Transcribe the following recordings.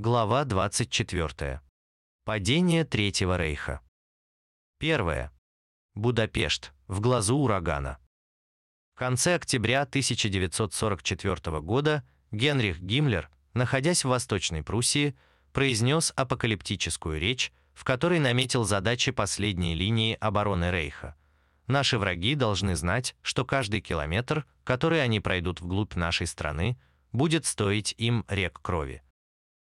Глава 24. Падение Третьего Рейха. Первое. Будапешт. В глазу урагана. В конце октября 1944 года Генрих Гиммлер, находясь в Восточной Пруссии, произнес апокалиптическую речь, в которой наметил задачи последней линии обороны Рейха. Наши враги должны знать, что каждый километр, который они пройдут вглубь нашей страны, будет стоить им рек крови.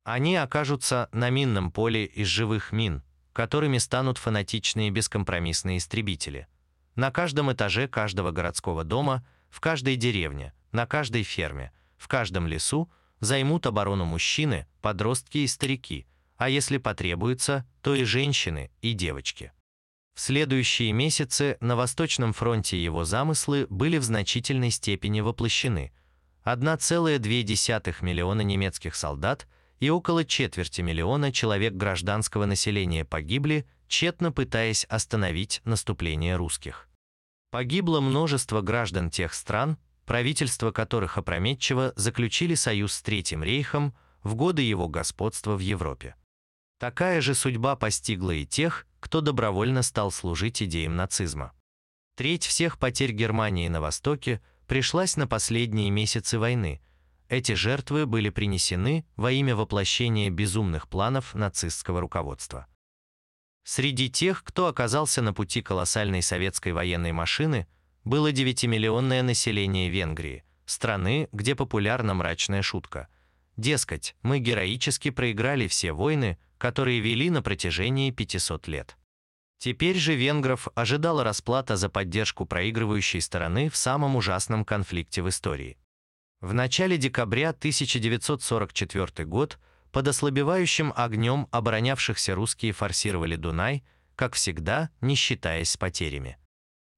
Они окажутся на минном поле из живых мин, которыми станут фанатичные бескомпромиссные истребители. На каждом этаже каждого городского дома, в каждой деревне, на каждой ферме, в каждом лесу займут оборону мужчины, подростки и старики, а если потребуется, то и женщины, и девочки. В следующие месяцы на Восточном фронте его замыслы были в значительной степени воплощены. 1,2 миллиона немецких солдат – и около четверти миллиона человек гражданского населения погибли, тщетно пытаясь остановить наступление русских. Погибло множество граждан тех стран, правительства которых опрометчиво заключили союз с Третьим рейхом в годы его господства в Европе. Такая же судьба постигла и тех, кто добровольно стал служить идеям нацизма. Треть всех потерь Германии на Востоке пришлась на последние месяцы войны – эти жертвы были принесены во имя воплощения безумных планов нацистского руководства. Среди тех, кто оказался на пути колоссальной советской военной машины, было 9-миллионное население Венгрии, страны, где популярна мрачная шутка. Дескать, мы героически проиграли все войны, которые вели на протяжении 500 лет. Теперь же венгров ожидала расплата за поддержку проигрывающей стороны в самом ужасном конфликте в истории. В начале декабря 1944 год под ослабевающим огнем оборонявшихся русские форсировали Дунай, как всегда, не считаясь с потерями.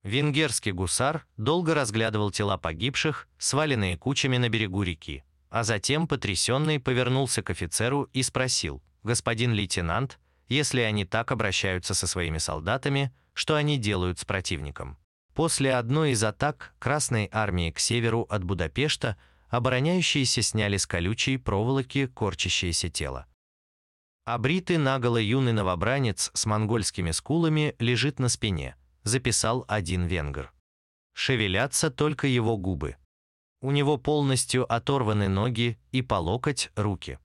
Венгерский гусар долго разглядывал тела погибших, сваленные кучами на берегу реки, а затем, потрясенный, повернулся к офицеру и спросил, «Господин лейтенант, если они так обращаются со своими солдатами, что они делают с противником?» После одной из атак Красной армии к северу от Будапешта обороняющиеся сняли с колючей проволоки корчащееся тело. Обритый наголо юный новобранец с монгольскими скулами лежит на спине, записал один венгр. Шевелятся только его губы. У него полностью оторваны ноги и по локоть руки.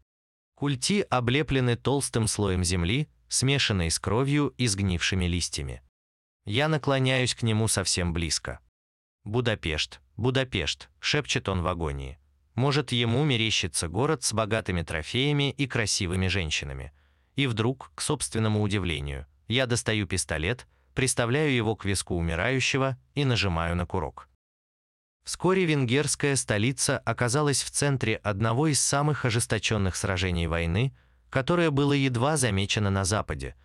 Культи облеплены толстым слоем земли, смешанной с кровью и сгнившими листьями. Я наклоняюсь к нему совсем близко. «Будапешт, Будапешт», — шепчет он в агонии. Может, ему мерещится город с богатыми трофеями и красивыми женщинами. И вдруг, к собственному удивлению, я достаю пистолет, приставляю его к виску умирающего и нажимаю на курок. Вскоре венгерская столица оказалась в центре одного из самых ожесточенных сражений войны, которое было едва замечено на Западе –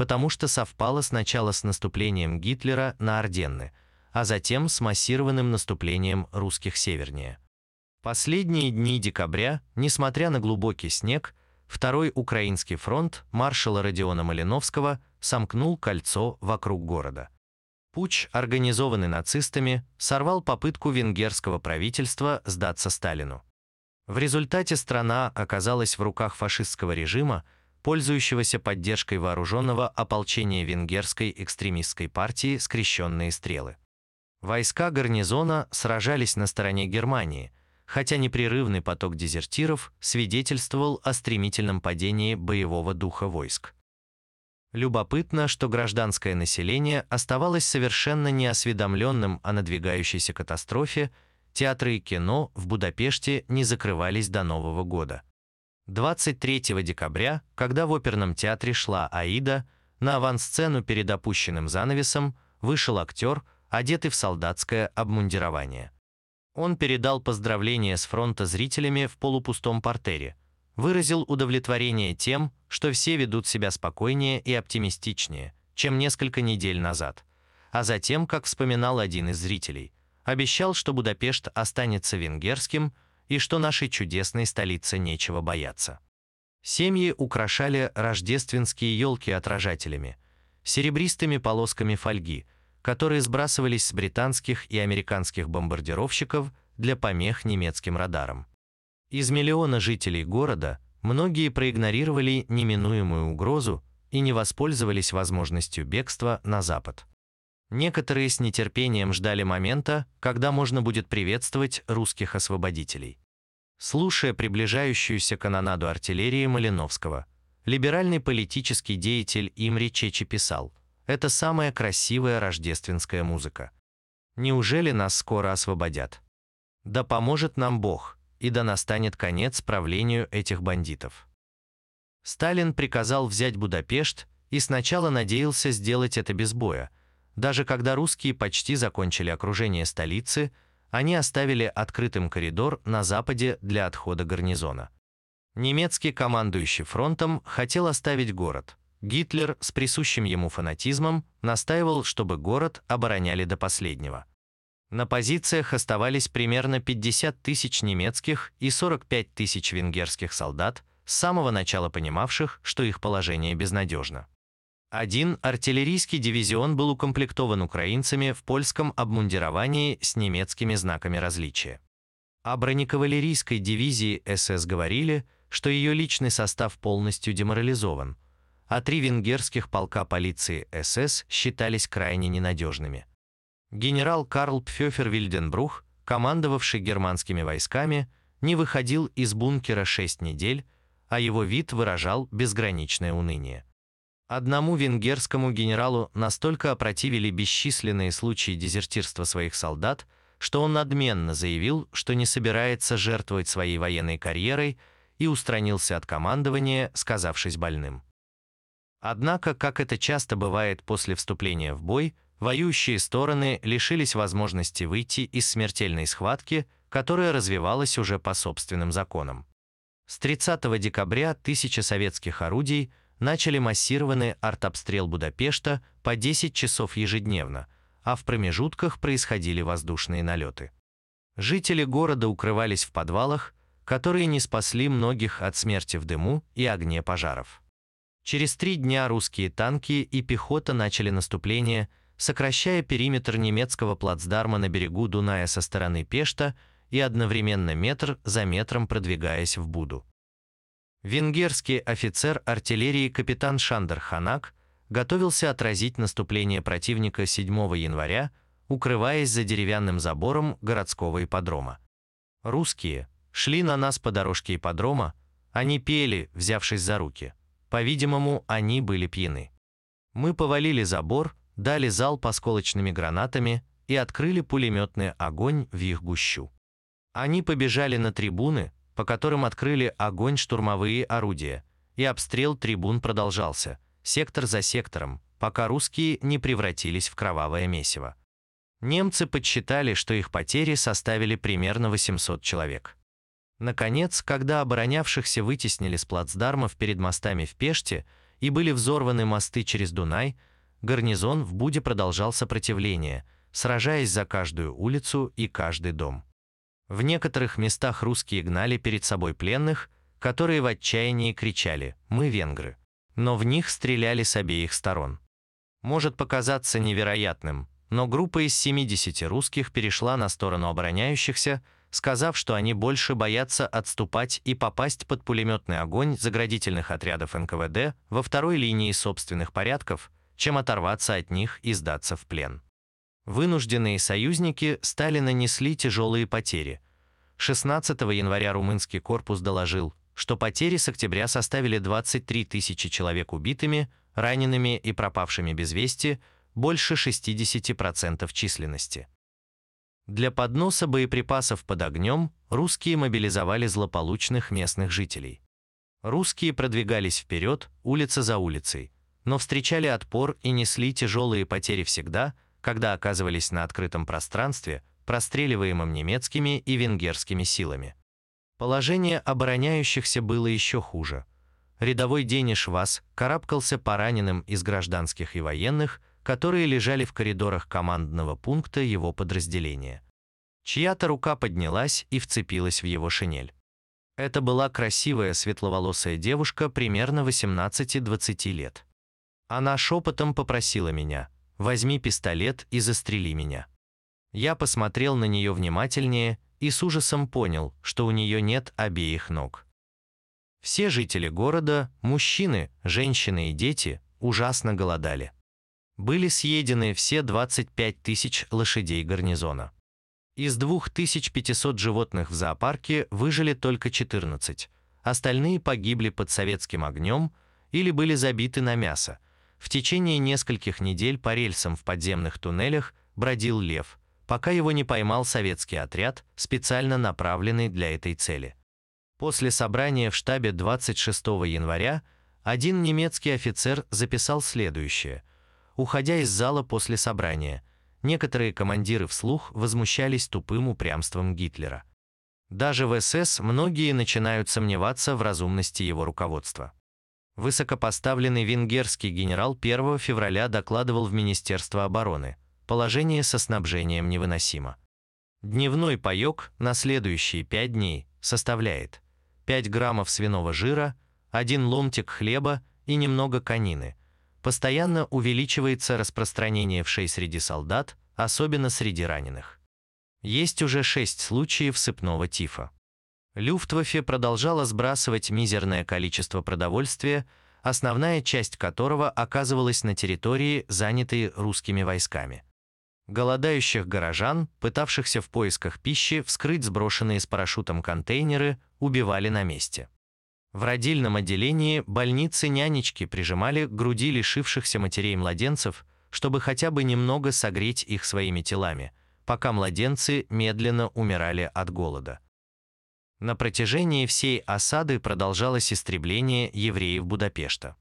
потому что совпало сначала с наступлением Гитлера на Орденны, а затем с массированным наступлением русских севернее. Последние дни декабря, несмотря на глубокий снег, Второй Украинский фронт маршала Родиона Малиновского сомкнул кольцо вокруг города. Путч, организованный нацистами, сорвал попытку венгерского правительства сдаться Сталину. В результате страна оказалась в руках фашистского режима, пользующегося поддержкой вооруженного ополчения венгерской экстремистской партии «Скрещенные стрелы». Войска гарнизона сражались на стороне Германии, хотя непрерывный поток дезертиров свидетельствовал о стремительном падении боевого духа войск. Любопытно, что гражданское население оставалось совершенно неосведомленным о надвигающейся катастрофе, театры и кино в Будапеште не закрывались до Нового года – 23 декабря, когда в оперном театре шла «Аида», на авансцену перед опущенным занавесом вышел актер, одетый в солдатское обмундирование. Он передал поздравления с фронта зрителями в полупустом портере, выразил удовлетворение тем, что все ведут себя спокойнее и оптимистичнее, чем несколько недель назад. А затем, как вспоминал один из зрителей, обещал, что Будапешт останется венгерским – и что нашей чудесной столице нечего бояться. Семьи украшали рождественские елки отражателями, серебристыми полосками фольги, которые сбрасывались с британских и американских бомбардировщиков для помех немецким радарам. Из миллиона жителей города многие проигнорировали неминуемую угрозу и не воспользовались возможностью бегства на запад. Некоторые с нетерпением ждали момента, когда можно будет приветствовать русских освободителей. Слушая приближающуюся канонаду артиллерии Малиновского, либеральный политический деятель Имри Чечи писал «Это самая красивая рождественская музыка. Неужели нас скоро освободят? Да поможет нам Бог, и да настанет конец правлению этих бандитов». Сталин приказал взять Будапешт и сначала надеялся сделать это без боя. Даже когда русские почти закончили окружение столицы, они оставили открытым коридор на западе для отхода гарнизона. Немецкий командующий фронтом хотел оставить город. Гитлер с присущим ему фанатизмом настаивал, чтобы город обороняли до последнего. На позициях оставались примерно 50 тысяч немецких и 45 тысяч венгерских солдат, с самого начала понимавших, что их положение безнадежно. Один артиллерийский дивизион был укомплектован украинцами в польском обмундировании с немецкими знаками различия. О бронекавалерийской дивизии СС говорили, что ее личный состав полностью деморализован, а три венгерских полка полиции СС считались крайне ненадежными. Генерал Карл Пфёфер Вильденбрух, командовавший германскими войсками, не выходил из бункера шесть недель, а его вид выражал безграничное уныние. Одному венгерскому генералу настолько опротивили бесчисленные случаи дезертирства своих солдат, что он надменно заявил, что не собирается жертвовать своей военной карьерой и устранился от командования, сказавшись больным. Однако, как это часто бывает после вступления в бой, воюющие стороны лишились возможности выйти из смертельной схватки, которая развивалась уже по собственным законам. С 30 декабря тысячи советских орудий начали массированный артобстрел Будапешта по 10 часов ежедневно, а в промежутках происходили воздушные налеты. Жители города укрывались в подвалах, которые не спасли многих от смерти в дыму и огне пожаров. Через три дня русские танки и пехота начали наступление, сокращая периметр немецкого плацдарма на берегу Дуная со стороны Пешта и одновременно метр за метром продвигаясь в Буду. Венгерский офицер артиллерии капитан Шандер Ханак готовился отразить наступление противника 7 января, укрываясь за деревянным забором городского ипподрома. Русские шли на нас по дорожке ипподрома, они пели, взявшись за руки. По-видимому, они были пьяны. Мы повалили забор, дали залп осколочными гранатами и открыли пулеметный огонь в их гущу. Они побежали на трибуны, по которым открыли огонь штурмовые орудия, и обстрел трибун продолжался, сектор за сектором, пока русские не превратились в кровавое месиво. Немцы подсчитали, что их потери составили примерно 800 человек. Наконец, когда оборонявшихся вытеснили с плацдармов перед мостами в Пеште и были взорваны мосты через Дунай, гарнизон в Буде продолжал сопротивление, сражаясь за каждую улицу и каждый дом. В некоторых местах русские гнали перед собой пленных, которые в отчаянии кричали «Мы венгры». Но в них стреляли с обеих сторон. Может показаться невероятным, но группа из 70 русских перешла на сторону обороняющихся, сказав, что они больше боятся отступать и попасть под пулеметный огонь заградительных отрядов НКВД во второй линии собственных порядков, чем оторваться от них и сдаться в плен. Вынужденные союзники стали нанесли тяжелые потери. 16 января румынский корпус доложил, что потери с октября составили 23 тысячи человек убитыми, ранеными и пропавшими без вести, больше 60% численности. Для подноса боеприпасов под огнем русские мобилизовали злополучных местных жителей. Русские продвигались вперед, улица за улицей, но встречали отпор и несли тяжелые потери всегда – когда оказывались на открытом пространстве, простреливаемом немецкими и венгерскими силами. Положение обороняющихся было еще хуже. Рядовой Дениш Вас карабкался по раненым из гражданских и военных, которые лежали в коридорах командного пункта его подразделения. Чья-то рука поднялась и вцепилась в его шинель. Это была красивая светловолосая девушка примерно 18-20 лет. Она шепотом попросила меня – возьми пистолет и застрели меня. Я посмотрел на нее внимательнее и с ужасом понял, что у нее нет обеих ног. Все жители города, мужчины, женщины и дети, ужасно голодали. Были съедены все 25 тысяч лошадей гарнизона. Из 2500 животных в зоопарке выжили только 14, остальные погибли под советским огнем или были забиты на мясо. В течение нескольких недель по рельсам в подземных туннелях бродил лев, пока его не поймал советский отряд, специально направленный для этой цели. После собрания в штабе 26 января один немецкий офицер записал следующее. Уходя из зала после собрания, некоторые командиры вслух возмущались тупым упрямством Гитлера. Даже в СС многие начинают сомневаться в разумности его руководства. Высокопоставленный венгерский генерал 1 февраля докладывал в Министерство обороны. Положение со снабжением невыносимо. Дневной паёк на следующие 5 дней составляет 5 граммов свиного жира, один ломтик хлеба и немного конины. Постоянно увеличивается распространение вшей среди солдат, особенно среди раненых. Есть уже шесть случаев сыпного тифа. Люфтваффе продолжала сбрасывать мизерное количество продовольствия, основная часть которого оказывалась на территории, занятой русскими войсками. Голодающих горожан, пытавшихся в поисках пищи вскрыть сброшенные с парашютом контейнеры, убивали на месте. В родильном отделении больницы нянечки прижимали к груди лишившихся матерей младенцев, чтобы хотя бы немного согреть их своими телами, пока младенцы медленно умирали от голода. На протяжении всей осады продолжалось истребление евреев Будапешта.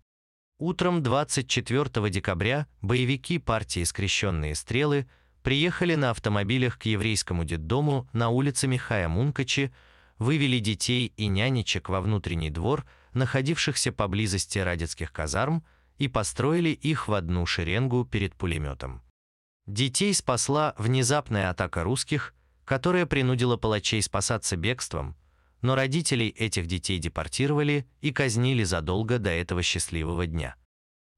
Утром 24 декабря боевики партии «Скрещенные стрелы» приехали на автомобилях к еврейскому детдому на улице Михая Мункачи, вывели детей и нянечек во внутренний двор, находившихся поблизости радецких казарм, и построили их в одну шеренгу перед пулеметом. Детей спасла внезапная атака русских, которая принудила палачей спасаться бегством, но родителей этих детей депортировали и казнили задолго до этого счастливого дня.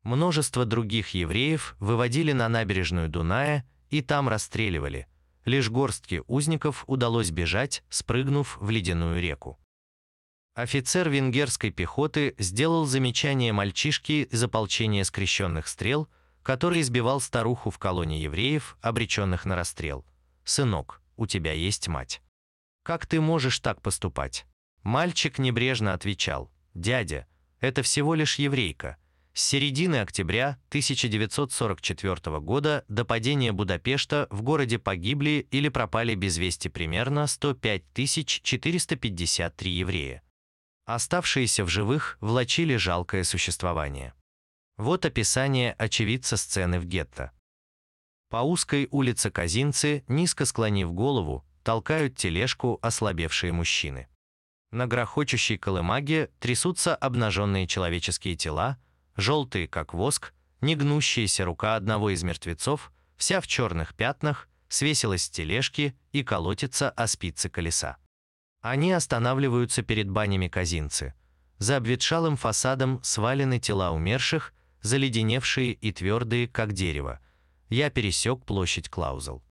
Множество других евреев выводили на набережную Дуная и там расстреливали, лишь горстке узников удалось бежать, спрыгнув в ледяную реку. Офицер венгерской пехоты сделал замечание мальчишке из ополчения скрещенных стрел, который избивал старуху в колонии евреев, обреченных на расстрел. «Сынок, у тебя есть мать. Как ты можешь так поступать?» Мальчик небрежно отвечал, «Дядя, это всего лишь еврейка, с середины октября 1944 года до падения Будапешта в городе погибли или пропали без вести примерно 105 453 еврея. Оставшиеся в живых влачили жалкое существование. Вот описание очевидца сцены в гетто. По узкой улице Казинцы, низко склонив голову, толкают тележку ослабевшие мужчины. На грохочущей колымаге трясутся обнаженные человеческие тела, желтые, как воск, негнущаяся рука одного из мертвецов, вся в черных пятнах, свесилась с тележки и колотится о спицы колеса. Они останавливаются перед банями казинцы. За обветшалым фасадом свалены тела умерших, заледеневшие и твердые, как дерево. Я пересек площадь Клаузел.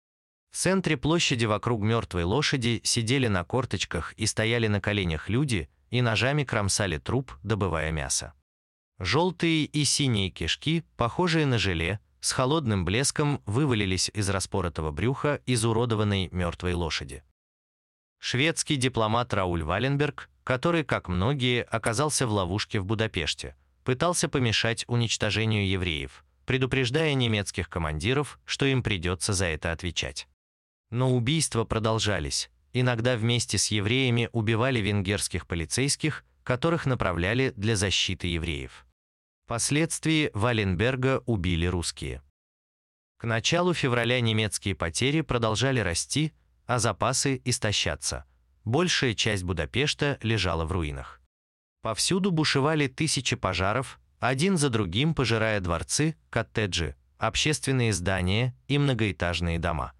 В центре площади вокруг мертвой лошади сидели на корточках и стояли на коленях люди и ножами кромсали труп, добывая мясо. Желтые и синие кишки, похожие на желе, с холодным блеском вывалились из распоротого брюха изуродованной мертвой лошади. Шведский дипломат Рауль Валенберг, который, как многие, оказался в ловушке в Будапеште, пытался помешать уничтожению евреев, предупреждая немецких командиров, что им придется за это отвечать. Но убийства продолжались. Иногда вместе с евреями убивали венгерских полицейских, которых направляли для защиты евреев. Впоследствии Валенберга убили русские. К началу февраля немецкие потери продолжали расти, а запасы истощаться. Большая часть Будапешта лежала в руинах. Повсюду бушевали тысячи пожаров, один за другим пожирая дворцы, коттеджи, общественные здания и многоэтажные дома.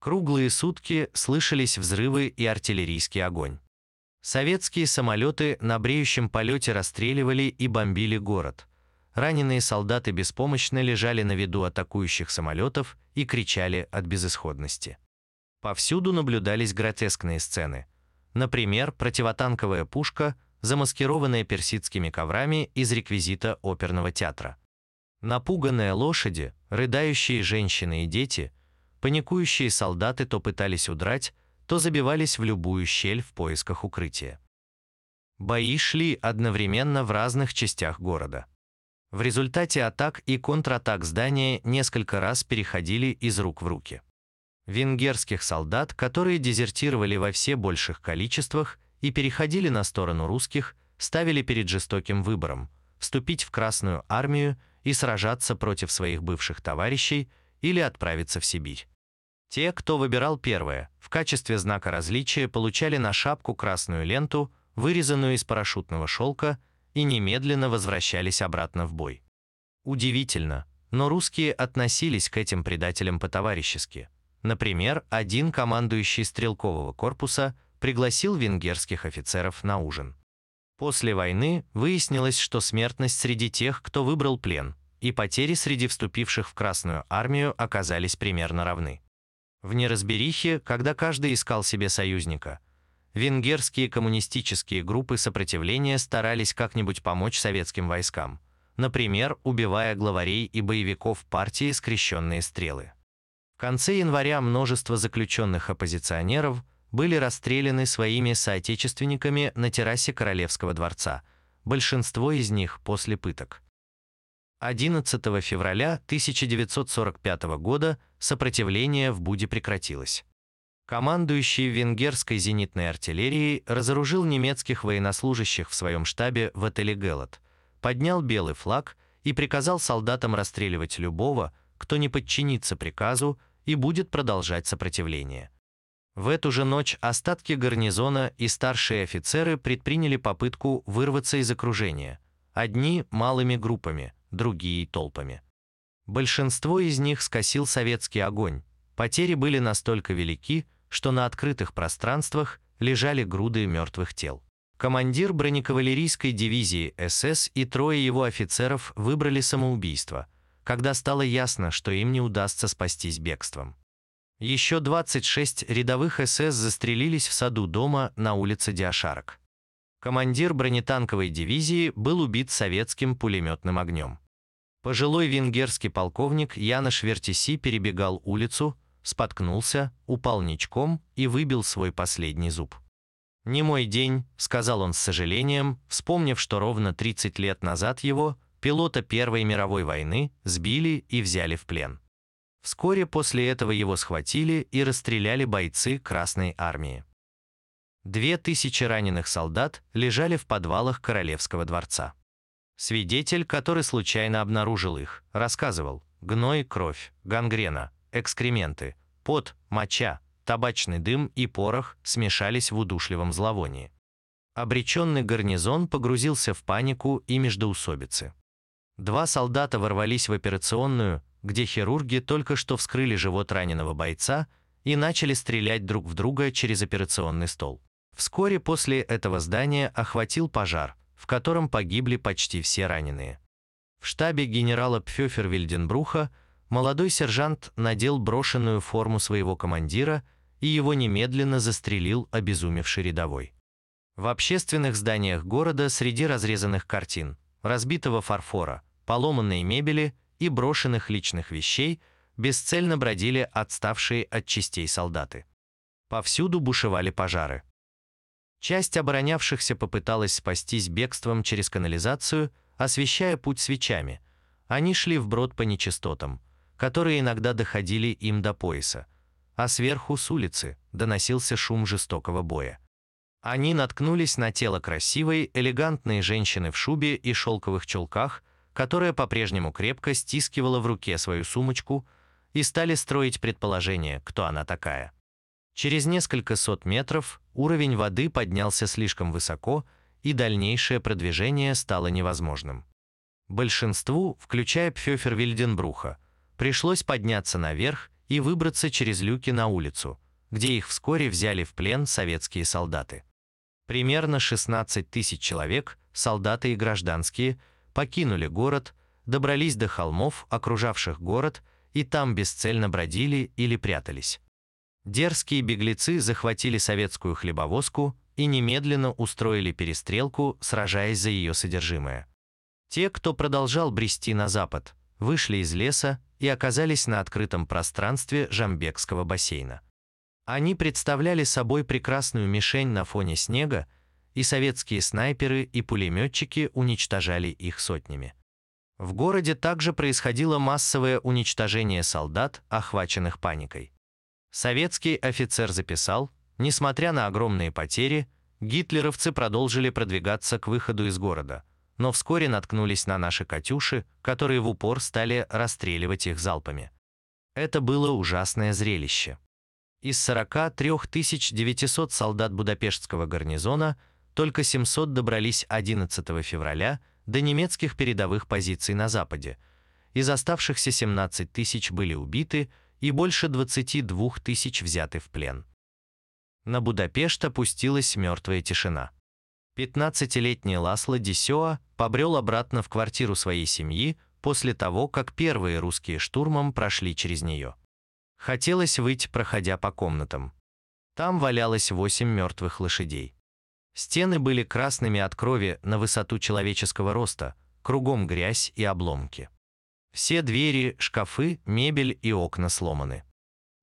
Круглые сутки слышались взрывы и артиллерийский огонь. Советские самолеты на бреющем полете расстреливали и бомбили город – Раненые солдаты беспомощно лежали на виду атакующих самолетов и кричали от безысходности. Повсюду наблюдались гротескные сцены. Например, противотанковая пушка замаскированные персидскими коврами из реквизита оперного театра. Напуганные лошади, рыдающие женщины и дети, паникующие солдаты то пытались удрать, то забивались в любую щель в поисках укрытия. Бои шли одновременно в разных частях города. В результате атак и контратак здания несколько раз переходили из рук в руки. Венгерских солдат, которые дезертировали во все больших количествах и переходили на сторону русских, ставили перед жестоким выбором – вступить в Красную армию и сражаться против своих бывших товарищей или отправиться в Сибирь. Те, кто выбирал первое, в качестве знака различия получали на шапку красную ленту, вырезанную из парашютного шелка, и немедленно возвращались обратно в бой. Удивительно, но русские относились к этим предателям по-товарищески. Например, один командующий стрелкового корпуса пригласил венгерских офицеров на ужин. После войны выяснилось, что смертность среди тех, кто выбрал плен, и потери среди вступивших в Красную армию оказались примерно равны. В неразберихе, когда каждый искал себе союзника, венгерские коммунистические группы сопротивления старались как-нибудь помочь советским войскам, например, убивая главарей и боевиков партии «Скрещенные стрелы». В конце января множество заключенных оппозиционеров были расстреляны своими соотечественниками на террасе Королевского дворца, большинство из них после пыток. 11 февраля 1945 года сопротивление в Буде прекратилось. Командующий венгерской зенитной артиллерией разоружил немецких военнослужащих в своем штабе в отеле Гелот, поднял белый флаг и приказал солдатам расстреливать любого, кто не подчинится приказу и будет продолжать сопротивление. В эту же ночь остатки гарнизона и старшие офицеры предприняли попытку вырваться из окружения. Одни – малыми группами, другие – толпами. Большинство из них скосил советский огонь. Потери были настолько велики, что на открытых пространствах лежали груды мертвых тел. Командир бронекавалерийской дивизии СС и трое его офицеров выбрали самоубийство, когда стало ясно, что им не удастся спастись бегством. Еще 26 рядовых СС застрелились в саду дома на улице Диашарок. Командир бронетанковой дивизии был убит советским пулеметным огнем. Пожилой венгерский полковник Янош Вертиси перебегал улицу, споткнулся, упал ничком и выбил свой последний зуб. «Не мой день», — сказал он с сожалением, вспомнив, что ровно 30 лет назад его, пилота Первой мировой войны, сбили и взяли в плен. Вскоре после этого его схватили и расстреляли бойцы Красной армии. Две тысячи раненых солдат лежали в подвалах Королевского дворца. Свидетель, который случайно обнаружил их, рассказывал, гной, кровь, гангрена, экскременты, пот, моча, табачный дым и порох смешались в удушливом зловонии. Обреченный гарнизон погрузился в панику и междоусобицы. Два солдата ворвались в операционную, где хирурги только что вскрыли живот раненого бойца и начали стрелять друг в друга через операционный стол. Вскоре после этого здания охватил пожар, в котором погибли почти все раненые. В штабе генерала Пфёфер Вильденбруха молодой сержант надел брошенную форму своего командира и его немедленно застрелил обезумевший рядовой. В общественных зданиях города среди разрезанных картин, разбитого фарфора, поломанной мебели и брошенных личных вещей бесцельно бродили отставшие от частей солдаты. Повсюду бушевали пожары. Часть оборонявшихся попыталась спастись бегством через канализацию, освещая путь свечами. Они шли вброд по нечистотам, которые иногда доходили им до пояса, а сверху с улицы доносился шум жестокого боя. Они наткнулись на тело красивой, элегантной женщины в шубе и шелковых чулках, которая по-прежнему крепко стискивала в руке свою сумочку, и стали строить предположение, кто она такая. Через несколько сот метров уровень воды поднялся слишком высоко, и дальнейшее продвижение стало невозможным. Большинству, включая Пфёфер Вильденбруха, пришлось подняться наверх и выбраться через люки на улицу, где их вскоре взяли в плен советские солдаты. Примерно 16 тысяч человек, солдаты и гражданские – покинули город, добрались до холмов, окружавших город, и там бесцельно бродили или прятались. Дерзкие беглецы захватили советскую хлебовозку и немедленно устроили перестрелку, сражаясь за ее содержимое. Те, кто продолжал брести на запад, вышли из леса и оказались на открытом пространстве Жамбекского бассейна. Они представляли собой прекрасную мишень на фоне снега, и советские снайперы и пулеметчики уничтожали их сотнями. В городе также происходило массовое уничтожение солдат, охваченных паникой. Советский офицер записал, несмотря на огромные потери, гитлеровцы продолжили продвигаться к выходу из города – но вскоре наткнулись на наши «Катюши», которые в упор стали расстреливать их залпами. Это было ужасное зрелище. Из 43 900 солдат Будапештского гарнизона только 700 добрались 11 февраля до немецких передовых позиций на западе. Из оставшихся 17 тысяч были убиты и больше 22 тысяч взяты в плен. На Будапешт опустилась мертвая тишина. 15-летний Ласло Дисеа побрел обратно в квартиру своей семьи после того, как первые русские штурмом прошли через нее. Хотелось выйти, проходя по комнатам. Там валялось восемь мертвых лошадей. Стены были красными от крови на высоту человеческого роста, кругом грязь и обломки. Все двери, шкафы, мебель и окна сломаны.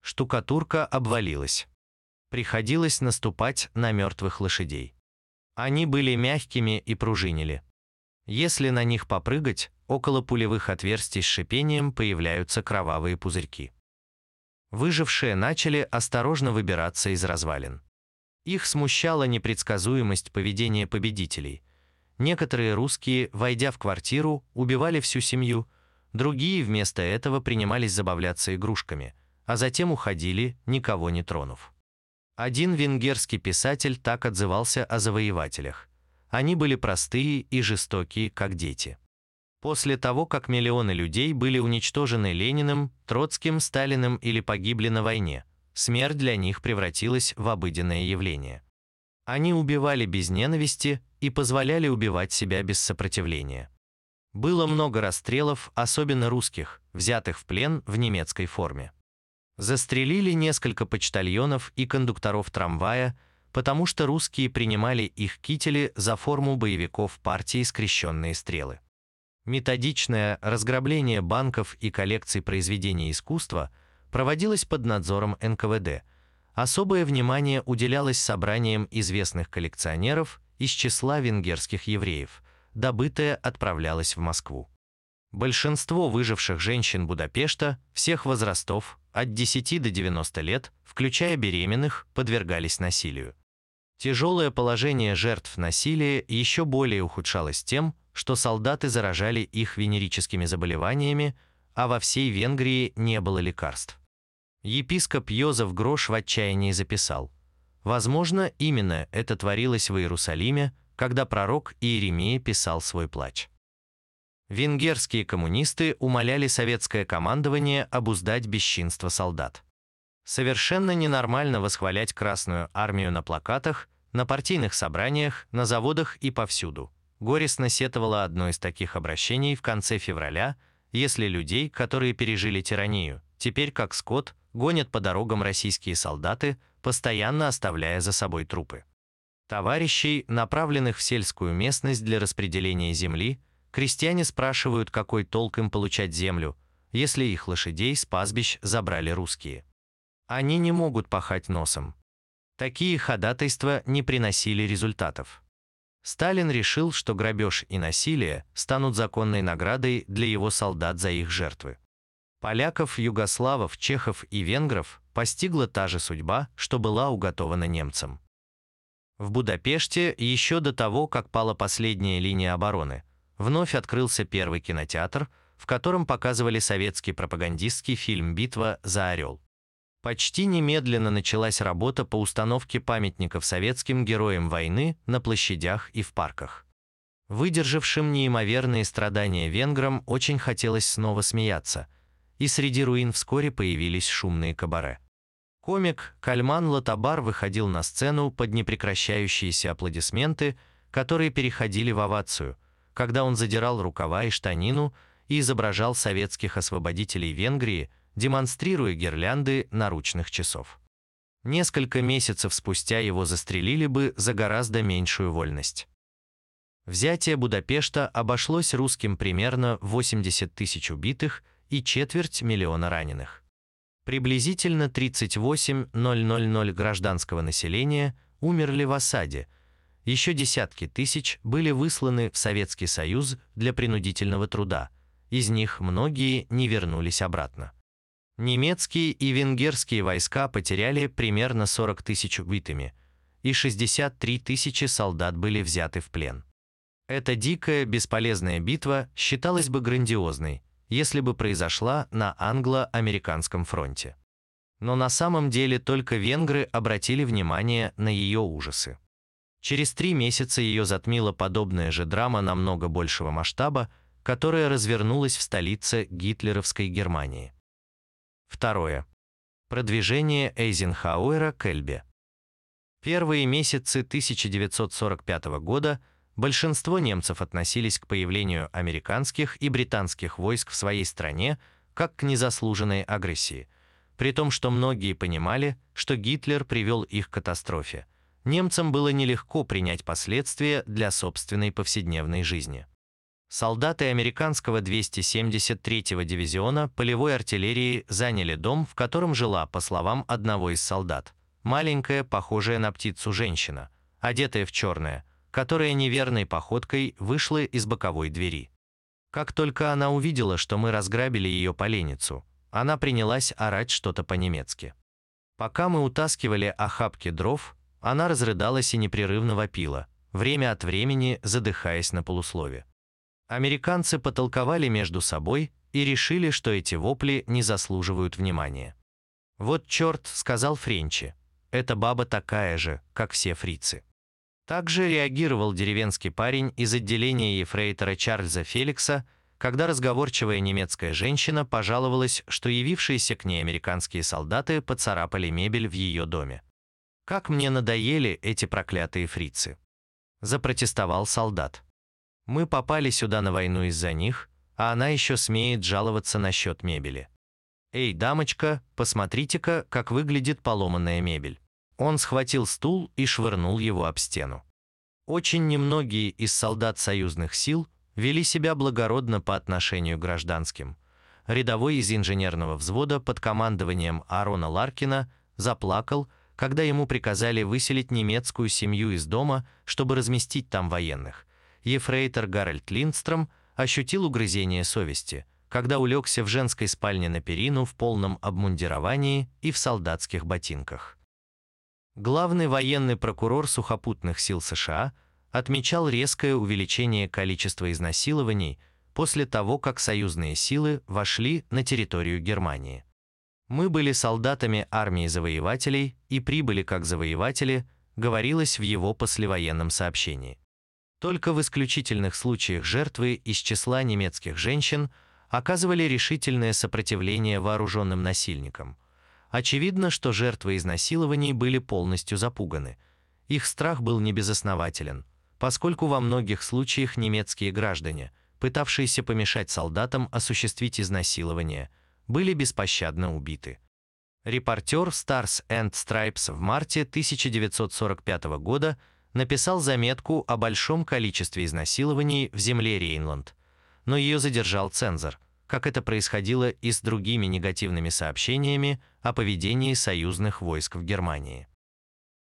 Штукатурка обвалилась. Приходилось наступать на мертвых лошадей. Они были мягкими и пружинили. Если на них попрыгать, около пулевых отверстий с шипением появляются кровавые пузырьки. Выжившие начали осторожно выбираться из развалин. Их смущала непредсказуемость поведения победителей. Некоторые русские, войдя в квартиру, убивали всю семью, другие вместо этого принимались забавляться игрушками, а затем уходили, никого не тронув. Один венгерский писатель так отзывался о завоевателях. Они были простые и жестокие, как дети. После того, как миллионы людей были уничтожены Лениным, Троцким, Сталиным или погибли на войне, смерть для них превратилась в обыденное явление. Они убивали без ненависти и позволяли убивать себя без сопротивления. Было много расстрелов, особенно русских, взятых в плен в немецкой форме. Застрелили несколько почтальонов и кондукторов трамвая, потому что русские принимали их кители за форму боевиков партии «Скрещенные стрелы». Методичное разграбление банков и коллекций произведений искусства проводилось под надзором НКВД. Особое внимание уделялось собраниям известных коллекционеров из числа венгерских евреев. Добытое отправлялось в Москву. Большинство выживших женщин Будапешта всех возрастов от 10 до 90 лет, включая беременных, подвергались насилию. Тяжелое положение жертв насилия еще более ухудшалось тем, что солдаты заражали их венерическими заболеваниями, а во всей Венгрии не было лекарств. Епископ Йозеф Грош в отчаянии записал, «Возможно, именно это творилось в Иерусалиме, когда пророк Иеремия писал свой плач». Венгерские коммунисты умоляли советское командование обуздать бесчинство солдат. Совершенно ненормально восхвалять Красную армию на плакатах, на партийных собраниях, на заводах и повсюду. Горестно сетовало одно из таких обращений в конце февраля, если людей, которые пережили тиранию, теперь как скот, гонят по дорогам российские солдаты, постоянно оставляя за собой трупы. Товарищей, направленных в сельскую местность для распределения земли, Крестьяне спрашивают, какой толк им получать землю, если их лошадей с пастбищ забрали русские. Они не могут пахать носом. Такие ходатайства не приносили результатов. Сталин решил, что грабеж и насилие станут законной наградой для его солдат за их жертвы. Поляков, югославов, чехов и венгров постигла та же судьба, что была уготована немцам. В Будапеште еще до того, как пала последняя линия обороны, вновь открылся первый кинотеатр, в котором показывали советский пропагандистский фильм «Битва за Орел». Почти немедленно началась работа по установке памятников советским героям войны на площадях и в парках. Выдержавшим неимоверные страдания венграм очень хотелось снова смеяться, и среди руин вскоре появились шумные кабаре. Комик Кальман Латабар выходил на сцену под непрекращающиеся аплодисменты, которые переходили в овацию – когда он задирал рукава и штанину и изображал советских освободителей Венгрии, демонстрируя гирлянды наручных часов. Несколько месяцев спустя его застрелили бы за гораздо меньшую вольность. Взятие Будапешта обошлось русским примерно 80 тысяч убитых и четверть миллиона раненых. Приблизительно 38 000 гражданского населения умерли в осаде, еще десятки тысяч были высланы в Советский Союз для принудительного труда, из них многие не вернулись обратно. Немецкие и венгерские войска потеряли примерно 40 тысяч убитыми, и 63 тысячи солдат были взяты в плен. Эта дикая, бесполезная битва считалась бы грандиозной, если бы произошла на англо-американском фронте. Но на самом деле только венгры обратили внимание на ее ужасы. Через три месяца ее затмила подобная же драма намного большего масштаба, которая развернулась в столице гитлеровской Германии. Второе. Продвижение Эйзенхауэра к Эльбе. Первые месяцы 1945 года большинство немцев относились к появлению американских и британских войск в своей стране как к незаслуженной агрессии, при том, что многие понимали, что Гитлер привел их к катастрофе. Немцам было нелегко принять последствия для собственной повседневной жизни. Солдаты американского 273-го дивизиона полевой артиллерии заняли дом, в котором жила, по словам одного из солдат, маленькая, похожая на птицу женщина, одетая в черное, которая неверной походкой вышла из боковой двери. Как только она увидела, что мы разграбили ее поленницу, она принялась орать что-то по-немецки. Пока мы утаскивали охапки дров, она разрыдалась и непрерывно вопила, время от времени задыхаясь на полуслове. Американцы потолковали между собой и решили, что эти вопли не заслуживают внимания. «Вот черт», — сказал Френчи, — «эта баба такая же, как все фрицы». Также реагировал деревенский парень из отделения ефрейтора Чарльза Феликса, когда разговорчивая немецкая женщина пожаловалась, что явившиеся к ней американские солдаты поцарапали мебель в ее доме. «Как мне надоели эти проклятые фрицы!» Запротестовал солдат. Мы попали сюда на войну из-за них, а она еще смеет жаловаться насчет мебели. «Эй, дамочка, посмотрите-ка, как выглядит поломанная мебель». Он схватил стул и швырнул его об стену. Очень немногие из солдат союзных сил вели себя благородно по отношению к гражданским. Рядовой из инженерного взвода под командованием Аарона Ларкина заплакал, когда ему приказали выселить немецкую семью из дома, чтобы разместить там военных, ефрейтор Гарольд Линдстром ощутил угрызение совести, когда улегся в женской спальне на перину в полном обмундировании и в солдатских ботинках. Главный военный прокурор сухопутных сил США отмечал резкое увеличение количества изнасилований после того, как союзные силы вошли на территорию Германии. «Мы были солдатами армии завоевателей и прибыли как завоеватели», говорилось в его послевоенном сообщении. Только в исключительных случаях жертвы из числа немецких женщин оказывали решительное сопротивление вооруженным насильникам. Очевидно, что жертвы изнасилований были полностью запуганы. Их страх был небезоснователен, поскольку во многих случаях немецкие граждане, пытавшиеся помешать солдатам осуществить изнасилование, были беспощадно убиты. Репортер Stars and Stripes в марте 1945 года написал заметку о большом количестве изнасилований в земле Рейнланд, но ее задержал цензор, как это происходило и с другими негативными сообщениями о поведении союзных войск в Германии.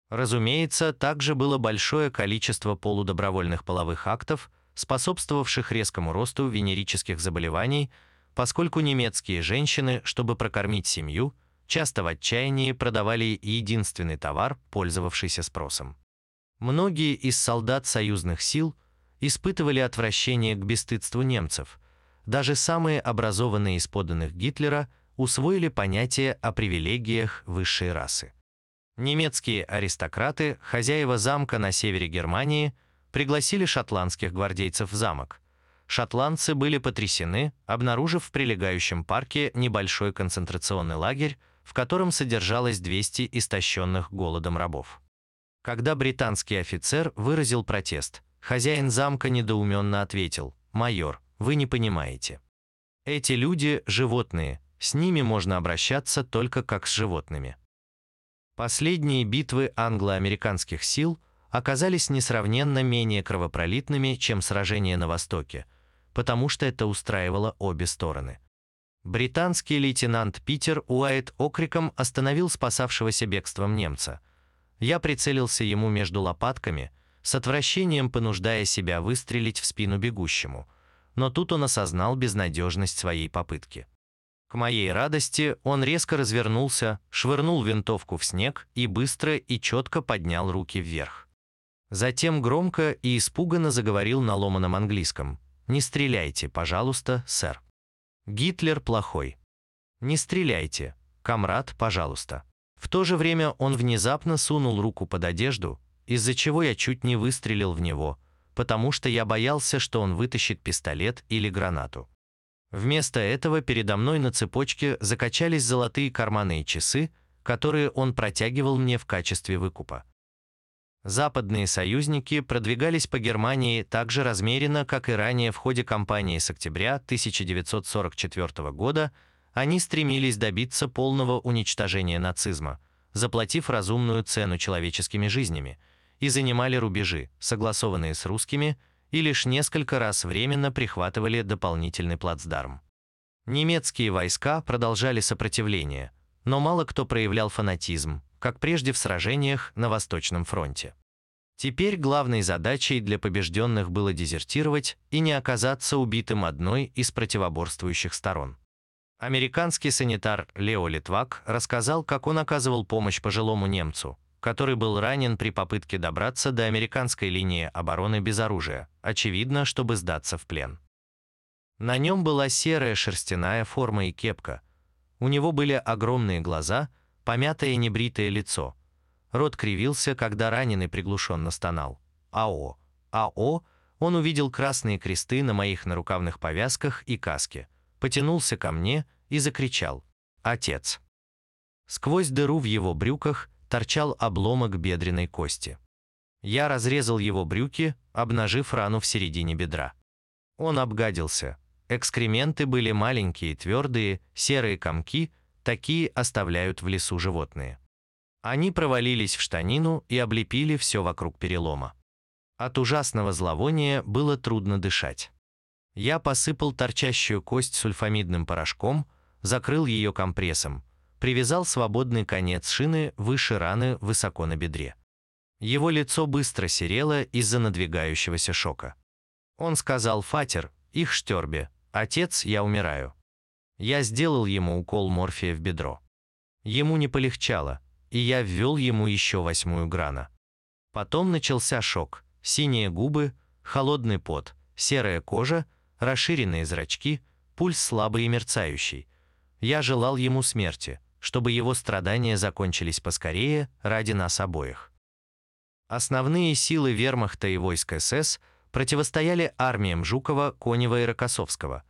Разумеется, также было большое количество полудобровольных половых актов, способствовавших резкому росту венерических заболеваний, поскольку немецкие женщины, чтобы прокормить семью, часто в отчаянии продавали единственный товар, пользовавшийся спросом. Многие из солдат союзных сил испытывали отвращение к бесстыдству немцев. Даже самые образованные из подданных Гитлера усвоили понятие о привилегиях высшей расы. Немецкие аристократы, хозяева замка на севере Германии, пригласили шотландских гвардейцев в замок. Шотландцы были потрясены, обнаружив в прилегающем парке небольшой концентрационный лагерь, в котором содержалось 200 истощенных голодом рабов. Когда британский офицер выразил протест, хозяин замка недоуменно ответил, «Майор, вы не понимаете. Эти люди – животные, с ними можно обращаться только как с животными». Последние битвы англо-американских сил оказались несравненно менее кровопролитными, чем сражения на Востоке, потому что это устраивало обе стороны. Британский лейтенант Питер Уайт окриком остановил спасавшегося бегством немца. Я прицелился ему между лопатками, с отвращением понуждая себя выстрелить в спину бегущему, но тут он осознал безнадежность своей попытки. К моей радости он резко развернулся, швырнул винтовку в снег и быстро и четко поднял руки вверх. Затем громко и испуганно заговорил на ломаном английском. «Не стреляйте, пожалуйста, сэр. Гитлер плохой. Не стреляйте, комрад, пожалуйста». В то же время он внезапно сунул руку под одежду, из-за чего я чуть не выстрелил в него, потому что я боялся, что он вытащит пистолет или гранату. Вместо этого передо мной на цепочке закачались золотые карманные часы, которые он протягивал мне в качестве выкупа. Западные союзники продвигались по Германии так же размеренно, как и ранее в ходе кампании с октября 1944 года, они стремились добиться полного уничтожения нацизма, заплатив разумную цену человеческими жизнями, и занимали рубежи, согласованные с русскими, и лишь несколько раз временно прихватывали дополнительный плацдарм. Немецкие войска продолжали сопротивление, но мало кто проявлял фанатизм, как прежде в сражениях на Восточном фронте. Теперь главной задачей для побежденных было дезертировать и не оказаться убитым одной из противоборствующих сторон. Американский санитар Лео Литвак рассказал, как он оказывал помощь пожилому немцу, который был ранен при попытке добраться до американской линии обороны без оружия, очевидно, чтобы сдаться в плен. На нем была серая шерстяная форма и кепка. У него были огромные глаза, помятое небритое лицо. Рот кривился, когда раненый приглушенно стонал. «Ао! Ао!» Он увидел красные кресты на моих нарукавных повязках и каске, потянулся ко мне и закричал «Отец!». Сквозь дыру в его брюках торчал обломок бедренной кости. Я разрезал его брюки, обнажив рану в середине бедра. Он обгадился. Экскременты были маленькие, твердые, серые комки, такие оставляют в лесу животные. Они провалились в штанину и облепили все вокруг перелома. От ужасного зловония было трудно дышать. Я посыпал торчащую кость сульфамидным порошком, закрыл ее компрессом, привязал свободный конец шины выше раны высоко на бедре. Его лицо быстро серело из-за надвигающегося шока. Он сказал «Фатер, их штербе, отец, я умираю». Я сделал ему укол морфия в бедро. Ему не полегчало, и я ввел ему еще восьмую грана. Потом начался шок, синие губы, холодный пот, серая кожа, расширенные зрачки, пульс слабый и мерцающий. Я желал ему смерти, чтобы его страдания закончились поскорее ради нас обоих. Основные силы вермахта и войск СС противостояли армиям Жукова, Конева и Рокоссовского.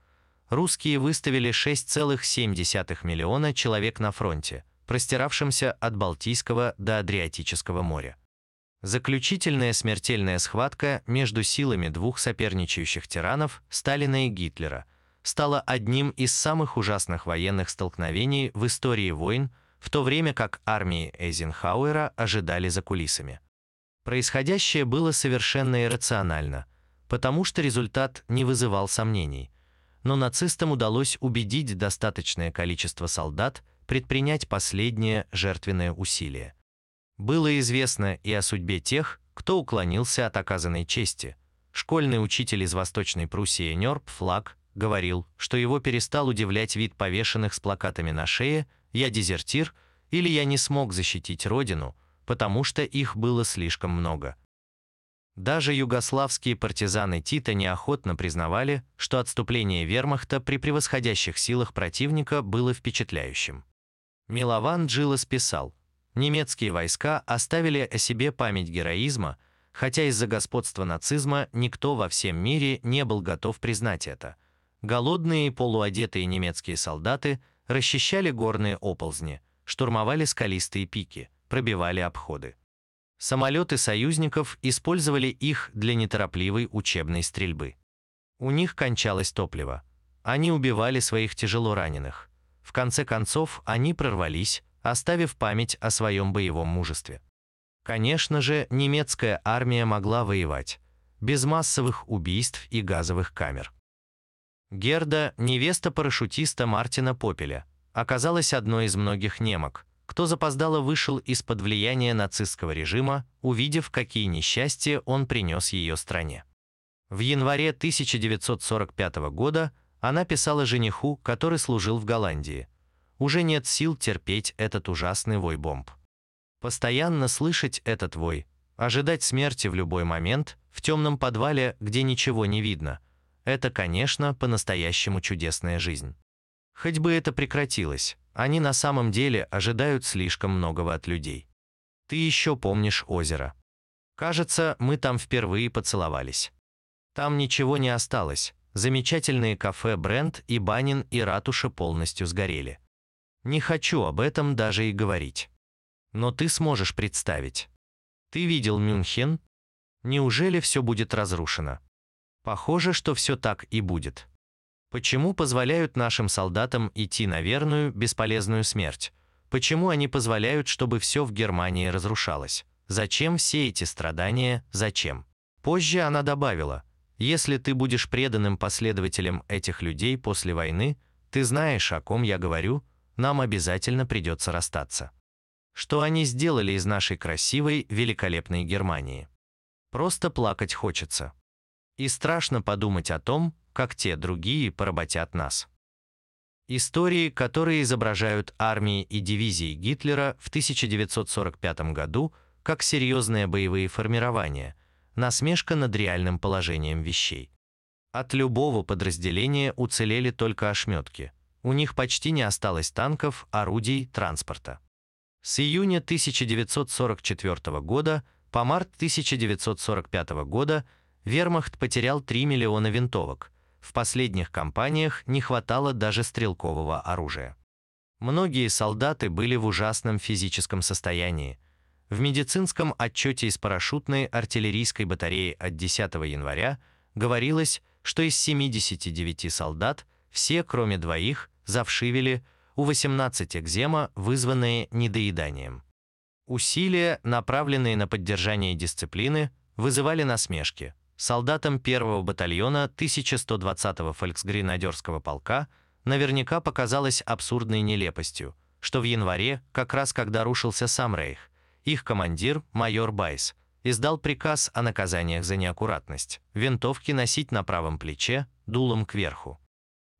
Русские выставили 6,7 миллиона человек на фронте, простиравшемся от Балтийского до Адриатического моря. Заключительная смертельная схватка между силами двух соперничающих тиранов Сталина и Гитлера – стало одним из самых ужасных военных столкновений в истории войн, в то время как армии Эйзенхауэра ожидали за кулисами. Происходящее было совершенно иррационально, потому что результат не вызывал сомнений, но нацистам удалось убедить достаточное количество солдат предпринять последнее жертвенное усилие. Было известно и о судьбе тех, кто уклонился от оказанной чести. Школьный учитель из Восточной Пруссии Нёрп Флаг говорил, что его перестал удивлять вид повешенных с плакатами на шее «Я дезертир» или «Я не смог защитить родину», потому что их было слишком много. Даже югославские партизаны Тита неохотно признавали, что отступление вермахта при превосходящих силах противника было впечатляющим. Милован Джилас писал, «Немецкие войска оставили о себе память героизма, хотя из-за господства нацизма никто во всем мире не был готов признать это – Голодные и полуодетые немецкие солдаты расчищали горные оползни, штурмовали скалистые пики, пробивали обходы. Самолеты союзников использовали их для неторопливой учебной стрельбы. У них кончалось топливо. Они убивали своих тяжело раненых. В конце концов, они прорвались, оставив память о своем боевом мужестве. Конечно же, немецкая армия могла воевать, без массовых убийств и газовых камер. Герда, невеста парашютиста Мартина Попеля, оказалась одной из многих немок, кто запоздало вышел из-под влияния нацистского режима, увидев, какие несчастья он принес ее стране. В январе 1945 года она писала жениху, который служил в Голландии. «Уже нет сил терпеть этот ужасный вой бомб. Постоянно слышать этот вой, ожидать смерти в любой момент, в темном подвале, где ничего не видно – это, конечно, по-настоящему чудесная жизнь. Хоть бы это прекратилось, они на самом деле ожидают слишком многого от людей. Ты еще помнишь озеро. Кажется, мы там впервые поцеловались. Там ничего не осталось, замечательные кафе Брент и Банин и ратуша полностью сгорели. Не хочу об этом даже и говорить. Но ты сможешь представить. Ты видел Мюнхен? Неужели все будет разрушено? Похоже, что все так и будет. Почему позволяют нашим солдатам идти на верную, бесполезную смерть? Почему они позволяют, чтобы все в Германии разрушалось? Зачем все эти страдания? Зачем? Позже она добавила, если ты будешь преданным последователем этих людей после войны, ты знаешь, о ком я говорю, нам обязательно придется расстаться. Что они сделали из нашей красивой, великолепной Германии? Просто плакать хочется. И страшно подумать о том, как те другие поработят нас. Истории, которые изображают армии и дивизии Гитлера в 1945 году как серьезные боевые формирования, насмешка над реальным положением вещей. От любого подразделения уцелели только ошметки. У них почти не осталось танков, орудий, транспорта. С июня 1944 года по март 1945 года Вермахт потерял 3 миллиона винтовок. В последних кампаниях не хватало даже стрелкового оружия. Многие солдаты были в ужасном физическом состоянии. В медицинском отчете из парашютной артиллерийской батареи от 10 января говорилось, что из 79 солдат все, кроме двоих, завшивели, у 18 экзема, вызванные недоеданием. Усилия, направленные на поддержание дисциплины, вызывали насмешки – солдатам 1-го батальона 1120-го фольксгренадерского полка наверняка показалось абсурдной нелепостью, что в январе, как раз когда рушился сам Рейх, их командир, майор Байс, издал приказ о наказаниях за неаккуратность, винтовки носить на правом плече, дулом кверху.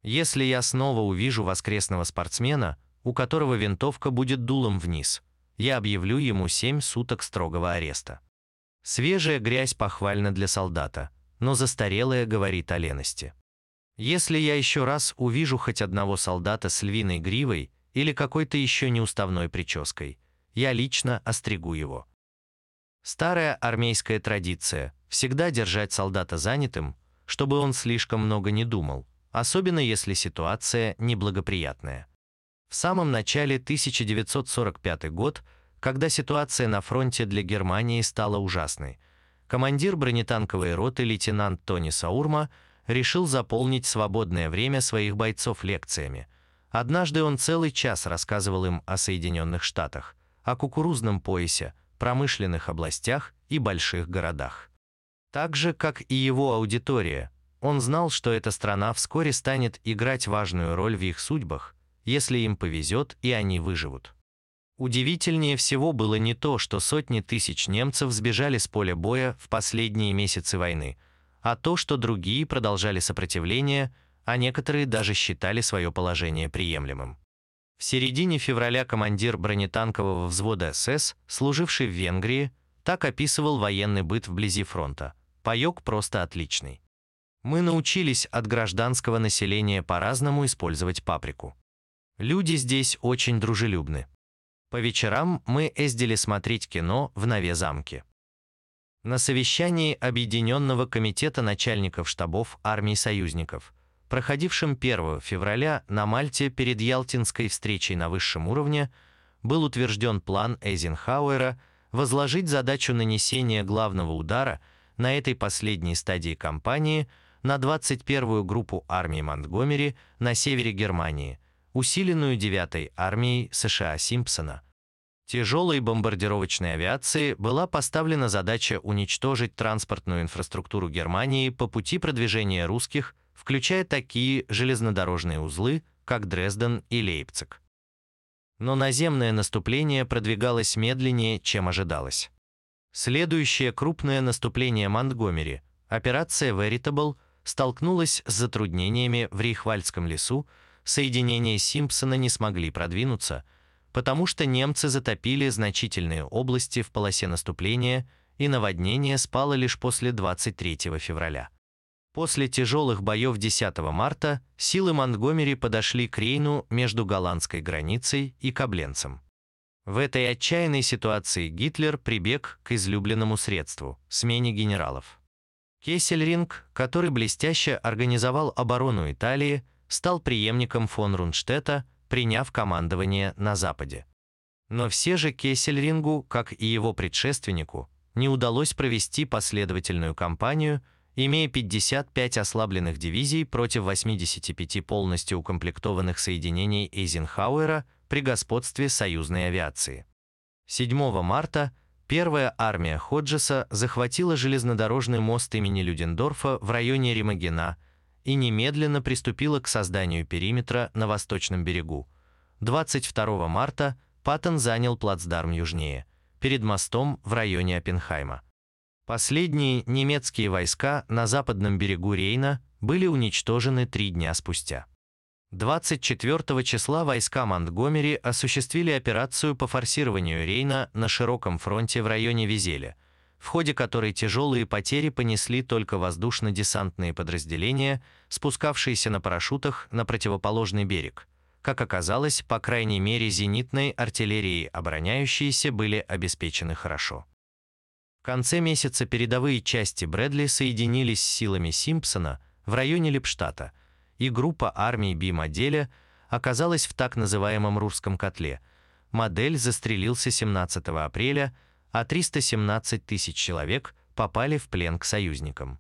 Если я снова увижу воскресного спортсмена, у которого винтовка будет дулом вниз, я объявлю ему 7 суток строгого ареста. Свежая грязь похвальна для солдата, но застарелая говорит о лености. Если я еще раз увижу хоть одного солдата с львиной гривой или какой-то еще неуставной прической, я лично остригу его. Старая армейская традиция – всегда держать солдата занятым, чтобы он слишком много не думал, особенно если ситуация неблагоприятная. В самом начале 1945 год – когда ситуация на фронте для Германии стала ужасной. Командир бронетанковой роты лейтенант Тони Саурма решил заполнить свободное время своих бойцов лекциями. Однажды он целый час рассказывал им о Соединенных Штатах, о кукурузном поясе, промышленных областях и больших городах. Так же, как и его аудитория, он знал, что эта страна вскоре станет играть важную роль в их судьбах, если им повезет и они выживут. Удивительнее всего было не то, что сотни тысяч немцев сбежали с поля боя в последние месяцы войны, а то, что другие продолжали сопротивление, а некоторые даже считали свое положение приемлемым. В середине февраля командир бронетанкового взвода СС, служивший в Венгрии, так описывал военный быт вблизи фронта. Паёк просто отличный. Мы научились от гражданского населения по-разному использовать паприку. Люди здесь очень дружелюбны. По вечерам мы ездили смотреть кино в Нове замке. На совещании Объединенного комитета начальников штабов армий союзников, проходившем 1 февраля на Мальте перед Ялтинской встречей на высшем уровне, был утвержден план Эйзенхауэра возложить задачу нанесения главного удара на этой последней стадии кампании на 21-ю группу армии Монтгомери на севере Германии, усиленную 9-й армией США Симпсона. Тяжелой бомбардировочной авиации была поставлена задача уничтожить транспортную инфраструктуру Германии по пути продвижения русских, включая такие железнодорожные узлы, как Дрезден и Лейпциг. Но наземное наступление продвигалось медленнее, чем ожидалось. Следующее крупное наступление Монтгомери, операция Veritable, столкнулась с затруднениями в Рейхвальдском лесу, соединения Симпсона не смогли продвинуться, потому что немцы затопили значительные области в полосе наступления, и наводнение спало лишь после 23 февраля. После тяжелых боев 10 марта силы Монтгомери подошли к Рейну между голландской границей и Кобленцем. В этой отчаянной ситуации Гитлер прибег к излюбленному средству – смене генералов. Кессельринг, который блестяще организовал оборону Италии, стал преемником фон Рунштета, приняв командование на Западе. Но все же Кессельрингу, как и его предшественнику, не удалось провести последовательную кампанию, имея 55 ослабленных дивизий против 85 полностью укомплектованных соединений Эйзенхауэра при господстве союзной авиации. 7 марта первая армия Ходжеса захватила железнодорожный мост имени Людендорфа в районе Римагена – и немедленно приступила к созданию периметра на восточном берегу. 22 марта Паттон занял плацдарм южнее, перед мостом в районе Оппенхайма. Последние немецкие войска на западном берегу Рейна были уничтожены три дня спустя. 24 числа войска Монтгомери осуществили операцию по форсированию Рейна на широком фронте в районе Визеля, в ходе которой тяжелые потери понесли только воздушно-десантные подразделения, спускавшиеся на парашютах на противоположный берег. Как оказалось, по крайней мере зенитной артиллерией обороняющиеся были обеспечены хорошо. В конце месяца передовые части Брэдли соединились с силами Симпсона в районе Липштата, и группа армий Би-моделя оказалась в так называемом Русском котле. Модель застрелился 17 апреля – а 317 тысяч человек попали в плен к союзникам.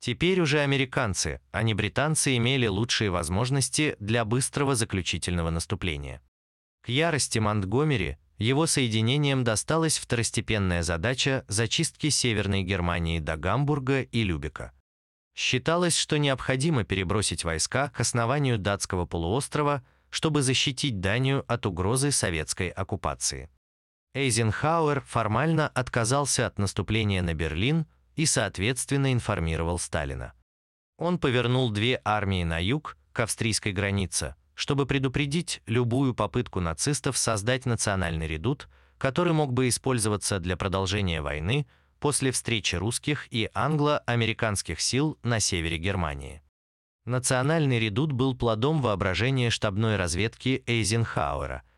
Теперь уже американцы, а не британцы имели лучшие возможности для быстрого заключительного наступления. К ярости Монтгомери его соединением досталась второстепенная задача зачистки Северной Германии до Гамбурга и Любека. Считалось, что необходимо перебросить войска к основанию датского полуострова, чтобы защитить Данию от угрозы советской оккупации. Эйзенхауэр формально отказался от наступления на Берлин и, соответственно, информировал Сталина. Он повернул две армии на юг, к австрийской границе, чтобы предупредить любую попытку нацистов создать национальный редут, который мог бы использоваться для продолжения войны после встречи русских и англо-американских сил на севере Германии. Национальный редут был плодом воображения штабной разведки Эйзенхауэра –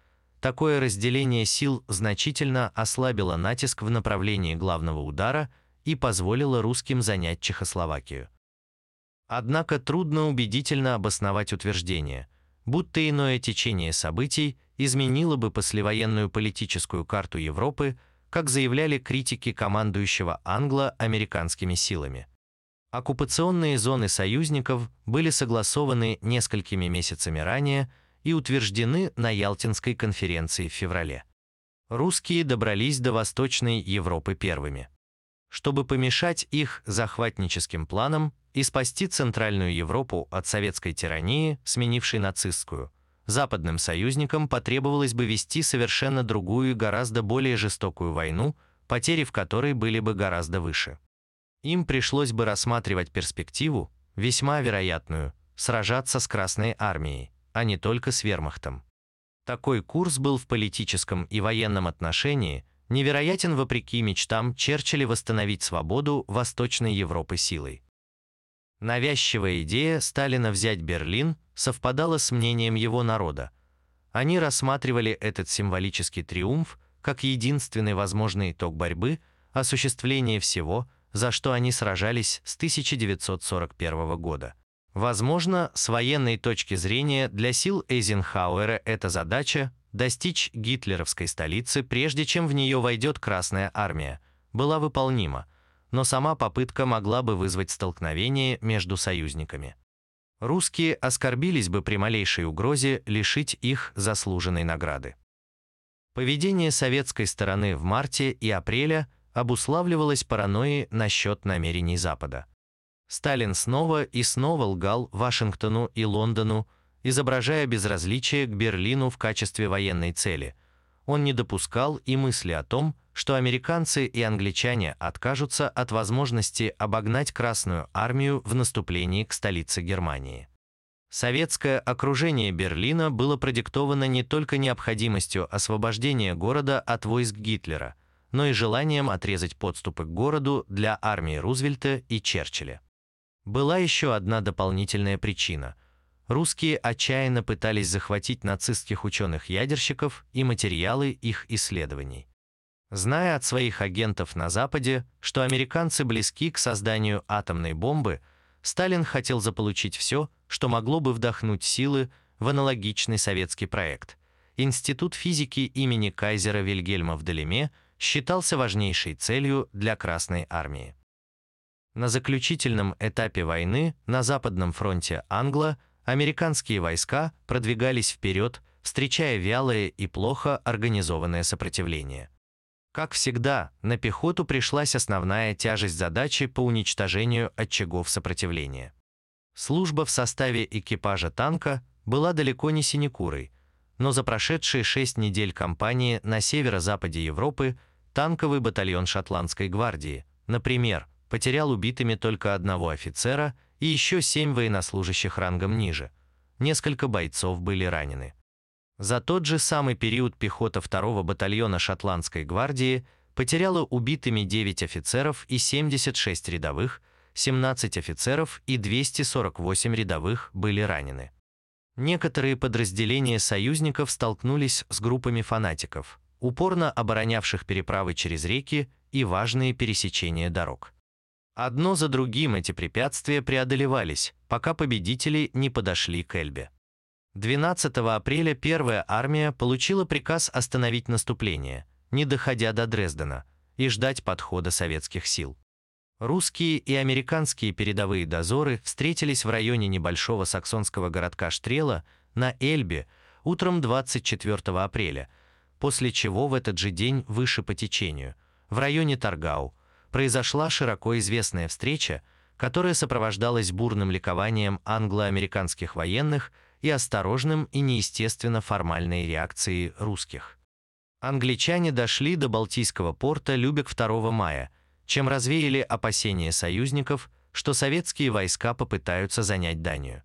Такое разделение сил значительно ослабило натиск в направлении главного удара и позволило русским занять Чехословакию. Однако трудно убедительно обосновать утверждение, будто иное течение событий изменило бы послевоенную политическую карту Европы, как заявляли критики командующего англо-американскими силами. Оккупационные зоны союзников были согласованы несколькими месяцами ранее – и утверждены на Ялтинской конференции в феврале. Русские добрались до Восточной Европы первыми. Чтобы помешать их захватническим планам и спасти Центральную Европу от советской тирании, сменившей нацистскую, западным союзникам потребовалось бы вести совершенно другую и гораздо более жестокую войну, потери в которой были бы гораздо выше. Им пришлось бы рассматривать перспективу, весьма вероятную, сражаться с Красной армией, а не только с вермахтом. Такой курс был в политическом и военном отношении невероятен вопреки мечтам Черчилля восстановить свободу Восточной Европы силой. Навязчивая идея Сталина взять Берлин совпадала с мнением его народа. Они рассматривали этот символический триумф как единственный возможный итог борьбы, осуществление всего, за что они сражались с 1941 года. Возможно, с военной точки зрения для сил Эйзенхауэра эта задача – достичь гитлеровской столицы, прежде чем в нее войдет Красная Армия, была выполнима, но сама попытка могла бы вызвать столкновение между союзниками. Русские оскорбились бы при малейшей угрозе лишить их заслуженной награды. Поведение советской стороны в марте и апреле обуславливалось паранойей насчет намерений Запада. Сталин снова и снова лгал Вашингтону и Лондону, изображая безразличие к Берлину в качестве военной цели. Он не допускал и мысли о том, что американцы и англичане откажутся от возможности обогнать Красную армию в наступлении к столице Германии. Советское окружение Берлина было продиктовано не только необходимостью освобождения города от войск Гитлера, но и желанием отрезать подступы к городу для армии Рузвельта и Черчилля. Была еще одна дополнительная причина. Русские отчаянно пытались захватить нацистских ученых-ядерщиков и материалы их исследований. Зная от своих агентов на Западе, что американцы близки к созданию атомной бомбы, Сталин хотел заполучить все, что могло бы вдохнуть силы в аналогичный советский проект. Институт физики имени Кайзера Вильгельма в Делеме считался важнейшей целью для Красной армии. На заключительном этапе войны на Западном фронте англо американские войска продвигались вперед, встречая вялое и плохо организованное сопротивление. Как всегда, на пехоту пришлась основная тяжесть задачи по уничтожению очагов сопротивления. Служба в составе экипажа танка была далеко не синекурой, но за прошедшие шесть недель кампании на северо-западе Европы танковый батальон шотландской гвардии, например, потерял убитыми только одного офицера и еще семь военнослужащих рангом ниже. Несколько бойцов были ранены. За тот же самый период пехота 2-го батальона шотландской гвардии потеряла убитыми 9 офицеров и 76 рядовых, 17 офицеров и 248 рядовых были ранены. Некоторые подразделения союзников столкнулись с группами фанатиков, упорно оборонявших переправы через реки и важные пересечения дорог. Одно за другим эти препятствия преодолевались, пока победители не подошли к Эльбе. 12 апреля первая армия получила приказ остановить наступление, не доходя до Дрездена, и ждать подхода советских сил. Русские и американские передовые дозоры встретились в районе небольшого саксонского городка Штрела на Эльбе утром 24 апреля, после чего в этот же день выше по течению, в районе Таргау, произошла широко известная встреча, которая сопровождалась бурным ликованием англо-американских военных – и осторожным и неестественно формальной реакцией русских. Англичане дошли до Балтийского порта Любек 2 мая, чем развеяли опасения союзников, что советские войска попытаются занять Данию.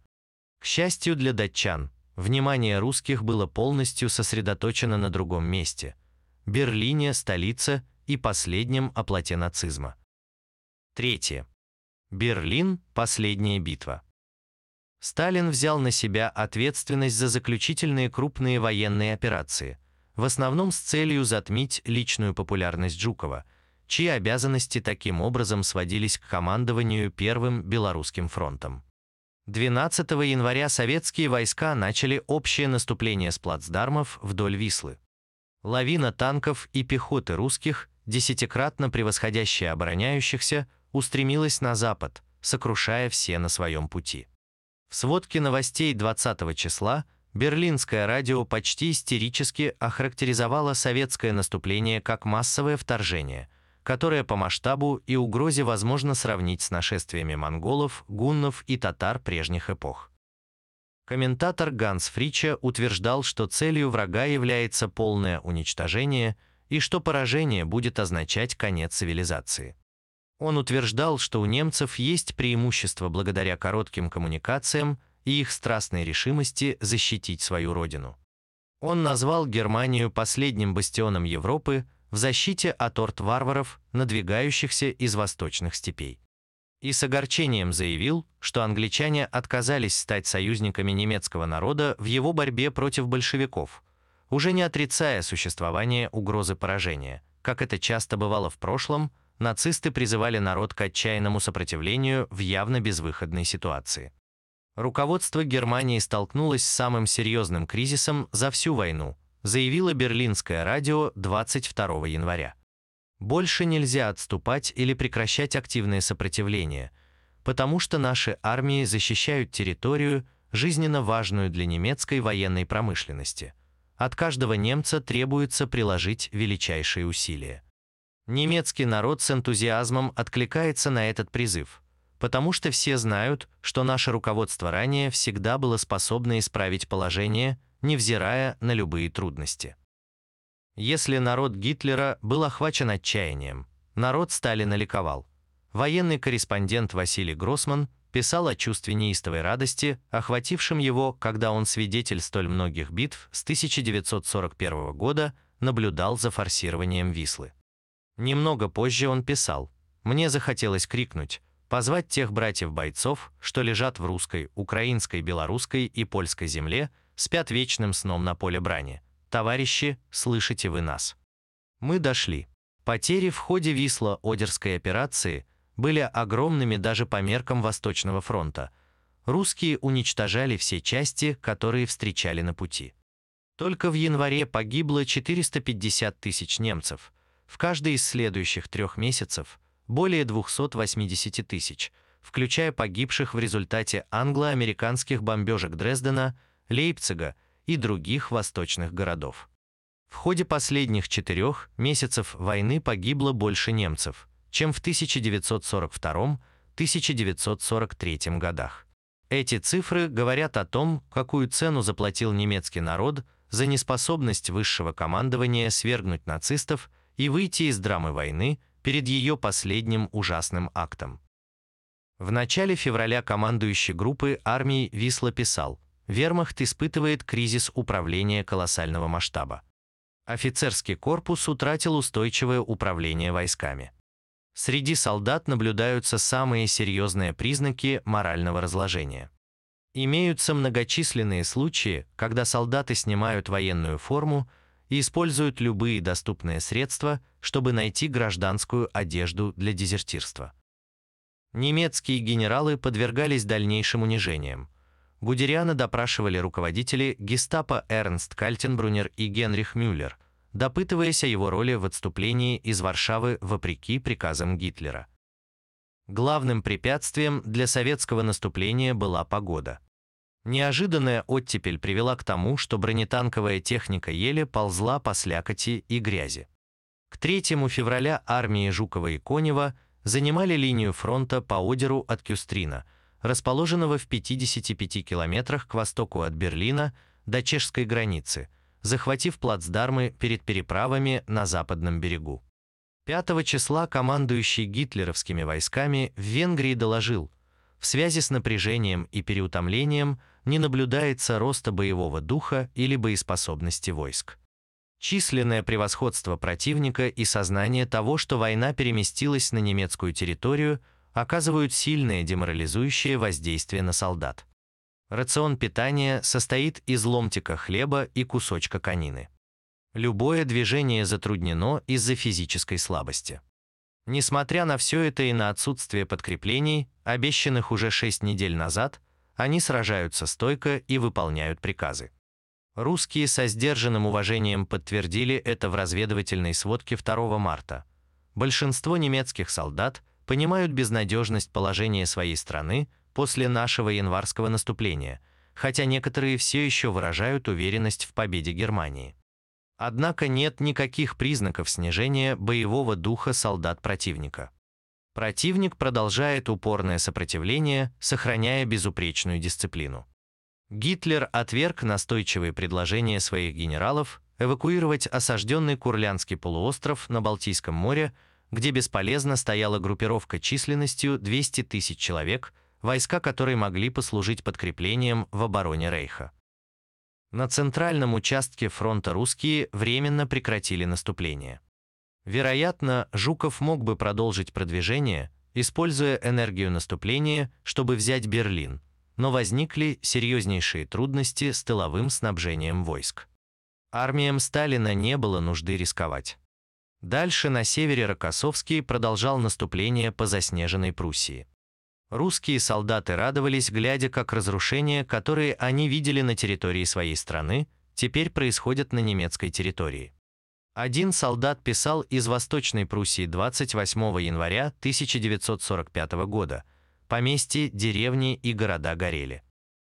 К счастью для датчан, внимание русских было полностью сосредоточено на другом месте – Берлине, столице и последнем оплоте нацизма. Третье. Берлин – последняя битва. Сталин взял на себя ответственность за заключительные крупные военные операции, в основном с целью затмить личную популярность Жукова, чьи обязанности таким образом сводились к командованию Первым Белорусским фронтом. 12 января советские войска начали общее наступление с плацдармов вдоль Вислы. Лавина танков и пехоты русских, десятикратно превосходящая обороняющихся, устремилась на запад, сокрушая все на своем пути. В сводке новостей 20 числа Берлинское радио почти истерически охарактеризовало советское наступление как массовое вторжение, которое по масштабу и угрозе возможно сравнить с нашествиями монголов, гуннов и татар прежних эпох. Комментатор Ганс Фрича утверждал, что целью врага является полное уничтожение и что поражение будет означать конец цивилизации. Он утверждал, что у немцев есть преимущество благодаря коротким коммуникациям и их страстной решимости защитить свою родину. Он назвал Германию последним бастионом Европы в защите от орд-варваров, надвигающихся из восточных степей. И с огорчением заявил, что англичане отказались стать союзниками немецкого народа в его борьбе против большевиков, уже не отрицая существование угрозы поражения, как это часто бывало в прошлом, нацисты призывали народ к отчаянному сопротивлению в явно безвыходной ситуации. Руководство Германии столкнулось с самым серьезным кризисом за всю войну, заявило Берлинское радио 22 января. Больше нельзя отступать или прекращать активное сопротивление. потому что наши армии защищают территорию, жизненно важную для немецкой военной промышленности. От каждого немца требуется приложить величайшие усилия. Немецкий народ с энтузиазмом откликается на этот призыв, потому что все знают, что наше руководство ранее всегда было способно исправить положение, невзирая на любые трудности. Если народ Гитлера был охвачен отчаянием, народ Сталина ликовал. Военный корреспондент Василий Гроссман писал о чувстве неистовой радости, охватившем его, когда он свидетель столь многих битв с 1941 года наблюдал за форсированием Вислы. Немного позже он писал, «Мне захотелось крикнуть, позвать тех братьев-бойцов, что лежат в русской, украинской, белорусской и польской земле, спят вечным сном на поле брани. Товарищи, слышите вы нас?» Мы дошли. Потери в ходе Висло-Одерской операции были огромными даже по меркам Восточного фронта. Русские уничтожали все части, которые встречали на пути. Только в январе погибло 450 тысяч немцев – в каждый из следующих трех месяцев более 280 тысяч, включая погибших в результате англо-американских бомбежек Дрездена, Лейпцига и других восточных городов. В ходе последних четырех месяцев войны погибло больше немцев, чем в 1942-1943 годах. Эти цифры говорят о том, какую цену заплатил немецкий народ за неспособность высшего командования свергнуть нацистов и выйти из драмы войны перед ее последним ужасным актом. В начале февраля командующий группы армии Висла писал, «Вермахт испытывает кризис управления колоссального масштаба. Офицерский корпус утратил устойчивое управление войсками. Среди солдат наблюдаются самые серьезные признаки морального разложения. Имеются многочисленные случаи, когда солдаты снимают военную форму и используют любые доступные средства, чтобы найти гражданскую одежду для дезертирства. Немецкие генералы подвергались дальнейшим унижениям. Гудериана допрашивали руководители гестапо Эрнст Кальтенбрунер и Генрих Мюллер, допытываясь о его роли в отступлении из Варшавы вопреки приказам Гитлера. Главным препятствием для советского наступления была погода. Неожиданная оттепель привела к тому, что бронетанковая техника еле ползла по слякоти и грязи. К 3 февраля армии Жукова и Конева занимали линию фронта по Одеру от Кюстрина, расположенного в 55 километрах к востоку от Берлина до чешской границы, захватив плацдармы перед переправами на западном берегу. 5 числа командующий гитлеровскими войсками в Венгрии доложил, в связи с напряжением и переутомлением не наблюдается роста боевого духа или боеспособности войск. Численное превосходство противника и сознание того, что война переместилась на немецкую территорию, оказывают сильное деморализующее воздействие на солдат. Рацион питания состоит из ломтика хлеба и кусочка конины. Любое движение затруднено из-за физической слабости. Несмотря на все это и на отсутствие подкреплений, обещанных уже 6 недель назад, они сражаются стойко и выполняют приказы. Русские со сдержанным уважением подтвердили это в разведывательной сводке 2 марта. Большинство немецких солдат понимают безнадежность положения своей страны после нашего январского наступления, хотя некоторые все еще выражают уверенность в победе Германии. Однако нет никаких признаков снижения боевого духа солдат противника. Противник продолжает упорное сопротивление, сохраняя безупречную дисциплину. Гитлер отверг настойчивые предложения своих генералов эвакуировать осажденный Курлянский полуостров на Балтийском море, где бесполезно стояла группировка численностью 200 тысяч человек, войска которой могли послужить подкреплением в обороне Рейха. На центральном участке фронта русские временно прекратили наступление. Вероятно, Жуков мог бы продолжить продвижение, используя энергию наступления, чтобы взять Берлин, но возникли серьезнейшие трудности с тыловым снабжением войск. Армиям Сталина не было нужды рисковать. Дальше на севере Рокоссовский продолжал наступление по заснеженной Пруссии. Русские солдаты радовались, глядя, как разрушения, которые они видели на территории своей страны, теперь происходят на немецкой территории. Один солдат писал из Восточной Пруссии 28 января 1945 года. поместья, деревни и города горели.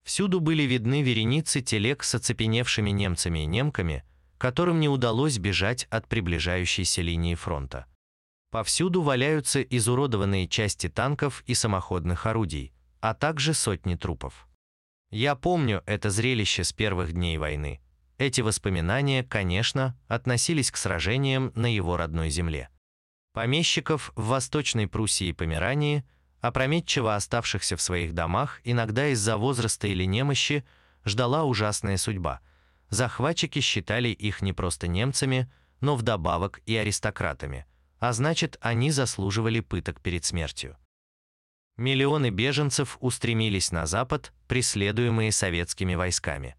Всюду были видны вереницы телег с оцепеневшими немцами и немками, которым не удалось бежать от приближающейся линии фронта. Повсюду валяются изуродованные части танков и самоходных орудий, а также сотни трупов. Я помню это зрелище с первых дней войны. Эти воспоминания, конечно, относились к сражениям на его родной земле. Помещиков в Восточной Пруссии и Померании, опрометчиво оставшихся в своих домах, иногда из-за возраста или немощи, ждала ужасная судьба. Захватчики считали их не просто немцами, но вдобавок и аристократами, а значит, они заслуживали пыток перед смертью. Миллионы беженцев устремились на запад, преследуемые советскими войсками.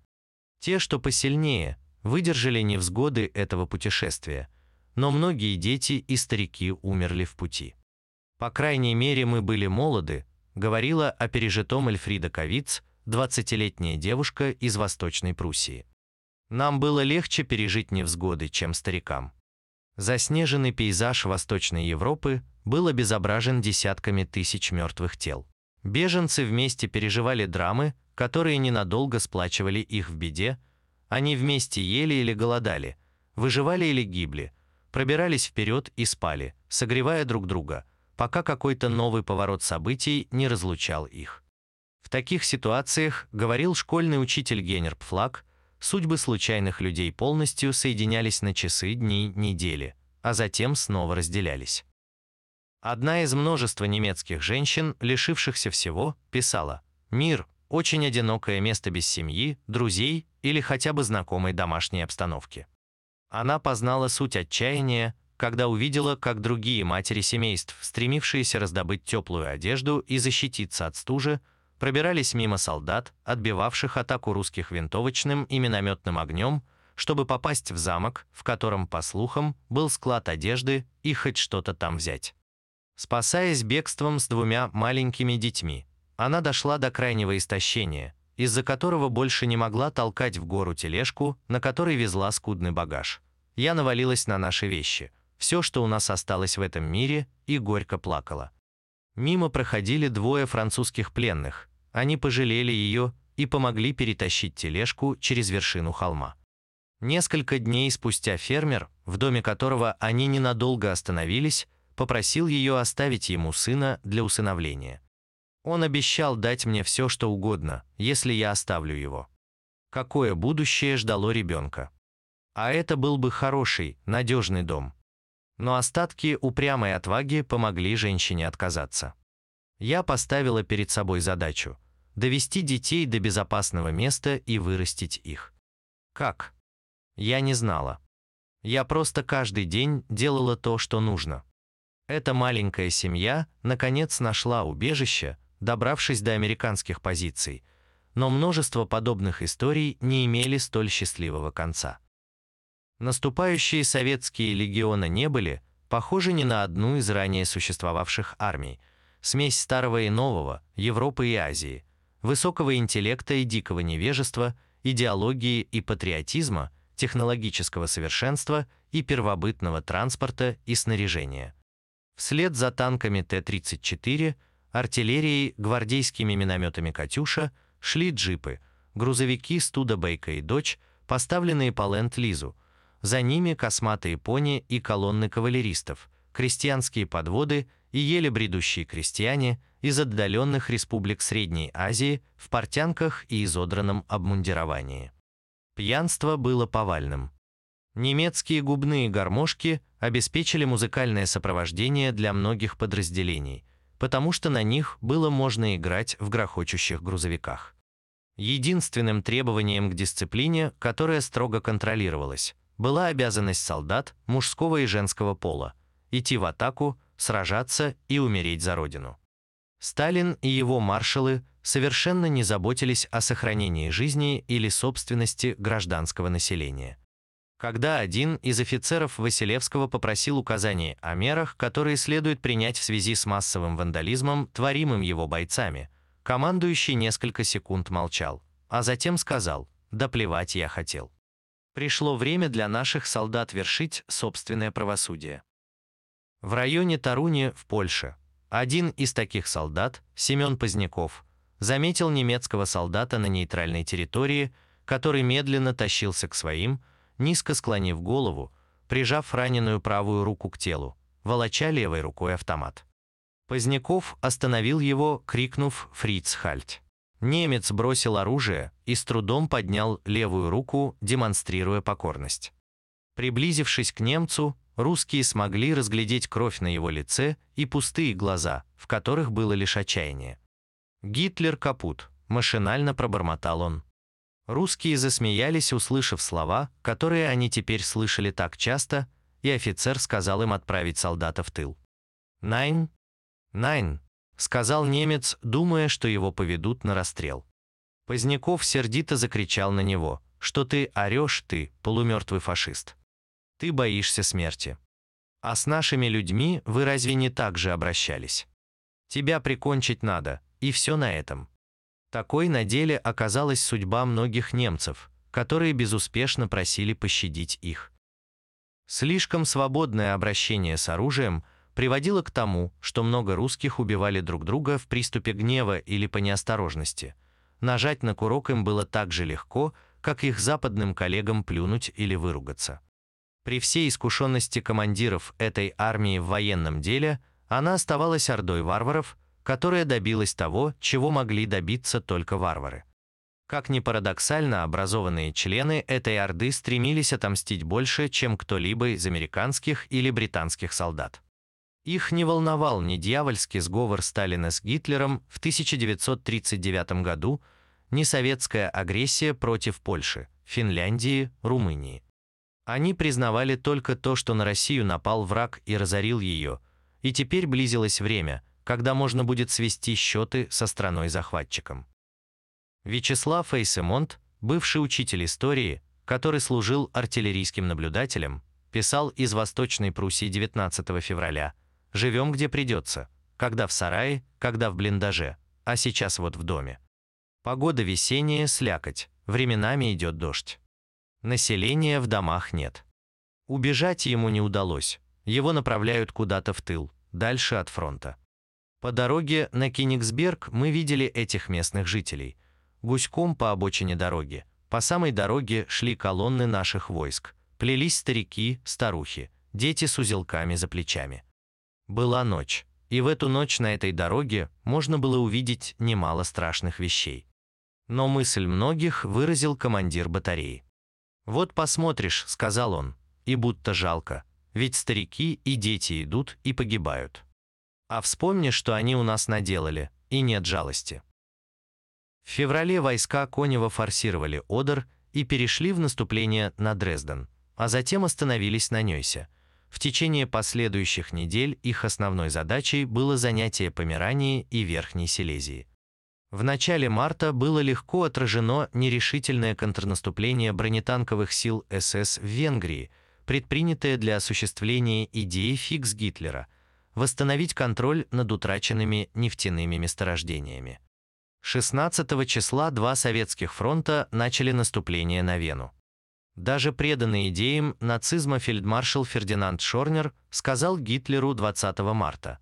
Те, что посильнее, выдержали невзгоды этого путешествия, но многие дети и старики умерли в пути. По крайней мере, мы были молоды, говорила о пережитом Эльфрида Ковиц, 20-летняя девушка из Восточной Пруссии. Нам было легче пережить невзгоды, чем старикам. Заснеженный пейзаж Восточной Европы был обезображен десятками тысяч мертвых тел. Беженцы вместе переживали драмы, которые ненадолго сплачивали их в беде, они вместе ели или голодали, выживали или гибли, пробирались вперед и спали, согревая друг друга, пока какой-то новый поворот событий не разлучал их. В таких ситуациях, говорил школьный учитель Генерб Флаг, судьбы случайных людей полностью соединялись на часы, дни, недели, а затем снова разделялись. Одна из множества немецких женщин, лишившихся всего, писала «Мир – очень одинокое место без семьи, друзей или хотя бы знакомой домашней обстановки». Она познала суть отчаяния, когда увидела, как другие матери семейств, стремившиеся раздобыть теплую одежду и защититься от стужи, пробирались мимо солдат, отбивавших атаку русских винтовочным и минометным огнем, чтобы попасть в замок, в котором, по слухам, был склад одежды и хоть что-то там взять. Спасаясь бегством с двумя маленькими детьми, она дошла до крайнего истощения, из-за которого больше не могла толкать в гору тележку, на которой везла скудный багаж. Я навалилась на наши вещи, все, что у нас осталось в этом мире, и горько плакала. Мимо проходили двое французских пленных, они пожалели ее и помогли перетащить тележку через вершину холма. Несколько дней спустя фермер, в доме которого они ненадолго остановились, попросил ее оставить ему сына для усыновления. Он обещал дать мне все, что угодно, если я оставлю его. Какое будущее ждало ребенка? А это был бы хороший, надежный дом. Но остатки упрямой отваги помогли женщине отказаться. Я поставила перед собой задачу – довести детей до безопасного места и вырастить их. Как? Я не знала. Я просто каждый день делала то, что нужно. Эта маленькая семья, наконец, нашла убежище, добравшись до американских позиций, но множество подобных историй не имели столь счастливого конца. Наступающие советские легионы не были похожи ни на одну из ранее существовавших армий – смесь старого и нового, Европы и Азии, высокого интеллекта и дикого невежества, идеологии и патриотизма, технологического совершенства и первобытного транспорта и снаряжения. Вслед за танками Т-34, артиллерией, гвардейскими минометами «Катюша» шли джипы, грузовики Студебейка и «Дочь», поставленные по ленд-лизу, за ними косматые пони и колонны кавалеристов, крестьянские подводы и еле бредущие крестьяне из отдаленных республик Средней Азии в портянках и изодранном обмундировании. Пьянство было повальным. Немецкие губные гармошки обеспечили музыкальное сопровождение для многих подразделений, потому что на них было можно играть в грохочущих грузовиках. Единственным требованием к дисциплине, которое строго контролировалось, была обязанность солдат мужского и женского пола идти в атаку, сражаться и умереть за родину. Сталин и его маршалы совершенно не заботились о сохранении жизни или собственности гражданского населения. Когда один из офицеров Василевского попросил указаний о мерах, которые следует принять в связи с массовым вандализмом, творимым его бойцами, командующий несколько секунд молчал, а затем сказал «Да плевать я хотел». Пришло время для наших солдат вершить собственное правосудие. В районе Таруни в Польше Один из таких солдат, Семен Поздняков, заметил немецкого солдата на нейтральной территории, который медленно тащился к своим, низко склонив голову, прижав раненую правую руку к телу, волоча левой рукой автомат. Поздняков остановил его, крикнув «Фриц, хальт!». Немец бросил оружие и с трудом поднял левую руку, демонстрируя покорность. Приблизившись к немцу, русские смогли разглядеть кровь на его лице и пустые глаза, в которых было лишь отчаяние. «Гитлер капут», – машинально пробормотал он. Русские засмеялись, услышав слова, которые они теперь слышали так часто, и офицер сказал им отправить солдата в тыл. «Найн? Найн!» – сказал немец, думая, что его поведут на расстрел. Поздняков сердито закричал на него, что ты орешь, ты, полумертвый фашист. Ты боишься смерти. А с нашими людьми вы разве не так же обращались? Тебя прикончить надо, и все на этом. Такой на деле оказалась судьба многих немцев, которые безуспешно просили пощадить их. Слишком свободное обращение с оружием приводило к тому, что много русских убивали друг друга в приступе гнева или по неосторожности. Нажать на курок им было так же легко, как их западным коллегам плюнуть или выругаться. При всей искушенности командиров этой армии в военном деле, она оставалась ордой варваров, которая добилась того, чего могли добиться только варвары. Как ни парадоксально, образованные члены этой орды стремились отомстить больше, чем кто-либо из американских или британских солдат. Их не волновал ни дьявольский сговор Сталина с Гитлером в 1939 году, ни советская агрессия против Польши, Финляндии, Румынии. Они признавали только то, что на Россию напал враг и разорил ее, и теперь близилось время, когда можно будет свести счеты со страной-захватчиком. Вячеслав Эйсемонт, бывший учитель истории, который служил артиллерийским наблюдателем, писал из Восточной Пруссии 19 февраля «Живем где придется, когда в сарае, когда в блиндаже, а сейчас вот в доме. Погода весенняя, слякоть, временами идет дождь. Населения в домах нет. Убежать ему не удалось. Его направляют куда-то в тыл, дальше от фронта. По дороге на Кенигсберг мы видели этих местных жителей. Гуськом по обочине дороги. По самой дороге шли колонны наших войск. Плелись старики, старухи, дети с узелками за плечами. Была ночь, и в эту ночь на этой дороге можно было увидеть немало страшных вещей. Но мысль многих выразил командир батареи. «Вот посмотришь», — сказал он, — «и будто жалко, ведь старики и дети идут и погибают. А вспомни, что они у нас наделали, и нет жалости». В феврале войска Конева форсировали Одер и перешли в наступление на Дрезден, а затем остановились на Нёйсе. В течение последующих недель их основной задачей было занятие Померании и Верхней Силезии. В начале марта было легко отражено нерешительное контрнаступление бронетанковых сил СС в Венгрии, предпринятое для осуществления идеи фикс Гитлера – восстановить контроль над утраченными нефтяными месторождениями. 16 числа два советских фронта начали наступление на Вену. Даже преданный идеям нацизма фельдмаршал Фердинанд Шорнер сказал Гитлеру 20 марта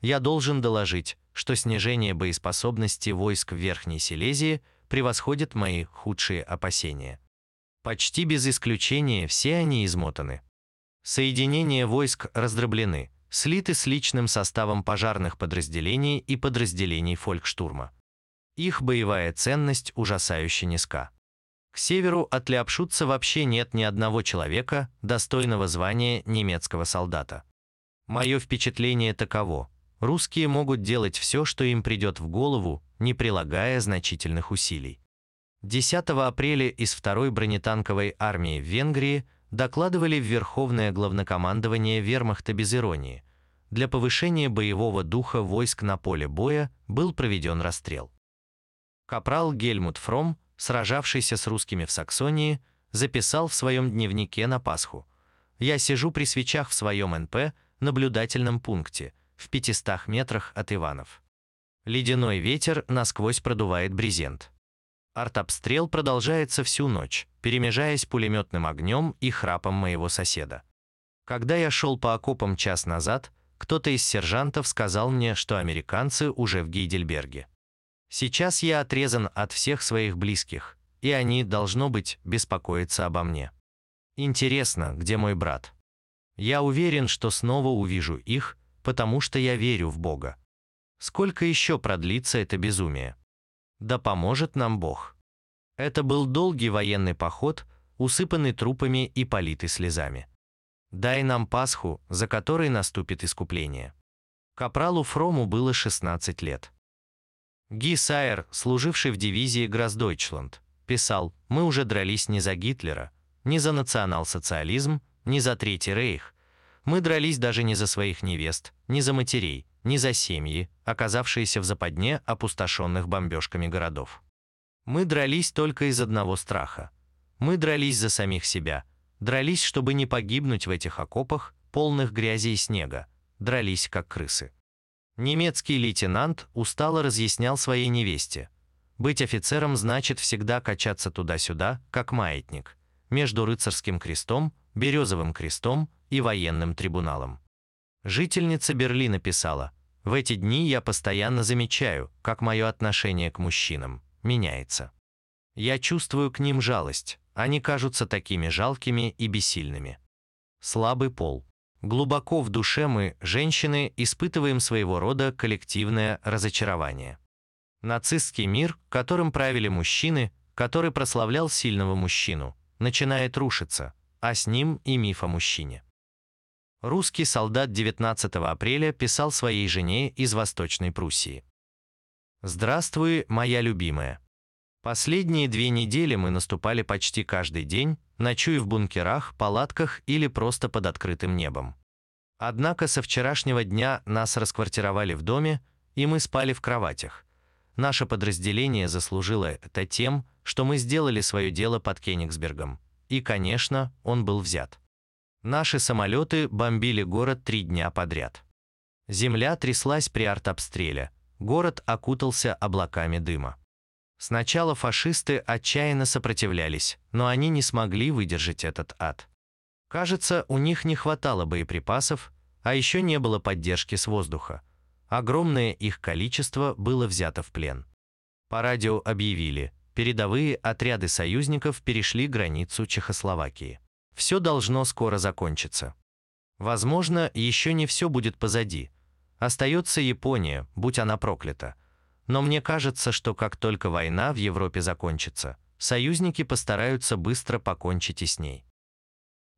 «Я должен доложить, что снижение боеспособности войск в Верхней Силезии превосходит мои худшие опасения. Почти без исключения все они измотаны. Соединения войск раздроблены, слиты с личным составом пожарных подразделений и подразделений фолькштурма. Их боевая ценность ужасающе низка. К северу от Ляпшутца вообще нет ни одного человека, достойного звания немецкого солдата. Мое впечатление таково русские могут делать все, что им придет в голову, не прилагая значительных усилий. 10 апреля из второй бронетанковой армии в Венгрии докладывали в Верховное главнокомандование вермахта без иронии. Для повышения боевого духа войск на поле боя был проведен расстрел. Капрал Гельмут Фром, сражавшийся с русскими в Саксонии, записал в своем дневнике на Пасху. «Я сижу при свечах в своем НП, наблюдательном пункте, в 500 метрах от Иванов. Ледяной ветер насквозь продувает брезент. Артобстрел продолжается всю ночь, перемежаясь пулеметным огнем и храпом моего соседа. Когда я шел по окопам час назад, кто-то из сержантов сказал мне, что американцы уже в Гейдельберге. Сейчас я отрезан от всех своих близких, и они, должно быть, беспокоятся обо мне. Интересно, где мой брат? Я уверен, что снова увижу их, потому что я верю в Бога. Сколько еще продлится это безумие? Да поможет нам Бог. Это был долгий военный поход, усыпанный трупами и политый слезами. Дай нам Пасху, за которой наступит искупление. Капралу Фрому было 16 лет. Ги Сайер, служивший в дивизии Гроздойчланд, писал, «Мы уже дрались не за Гитлера, не за национал-социализм, не за Третий Рейх. Мы дрались даже не за своих невест, не за матерей, не за семьи, оказавшиеся в западне опустошенных бомбежками городов. Мы дрались только из одного страха. Мы дрались за самих себя, дрались, чтобы не погибнуть в этих окопах, полных грязи и снега, дрались как крысы. Немецкий лейтенант устало разъяснял своей невесте. Быть офицером значит всегда качаться туда-сюда, как маятник, между рыцарским крестом, березовым крестом и военным трибуналом. Жительница Берлина писала, «В эти дни я постоянно замечаю, как мое отношение к мужчинам меняется. Я чувствую к ним жалость, они кажутся такими жалкими и бессильными. Слабый пол. Глубоко в душе мы, женщины, испытываем своего рода коллективное разочарование. Нацистский мир, которым правили мужчины, который прославлял сильного мужчину, начинает рушиться, а с ним и миф о мужчине. Русский солдат 19 апреля писал своей жене из Восточной Пруссии. «Здравствуй, моя любимая. Последние две недели мы наступали почти каждый день, ночуя в бункерах, палатках или просто под открытым небом. Однако со вчерашнего дня нас расквартировали в доме, и мы спали в кроватях. Наше подразделение заслужило это тем, что мы сделали свое дело под Кенигсбергом. И, конечно, он был взят. Наши самолеты бомбили город три дня подряд. Земля тряслась при артобстреле, город окутался облаками дыма. Сначала фашисты отчаянно сопротивлялись, но они не смогли выдержать этот ад. Кажется, у них не хватало боеприпасов, а еще не было поддержки с воздуха. Огромное их количество было взято в плен. По радио объявили, передовые отряды союзников перешли границу Чехословакии. Все должно скоро закончиться. Возможно, еще не все будет позади. Остается Япония, будь она проклята – но мне кажется, что как только война в Европе закончится, союзники постараются быстро покончить и с ней.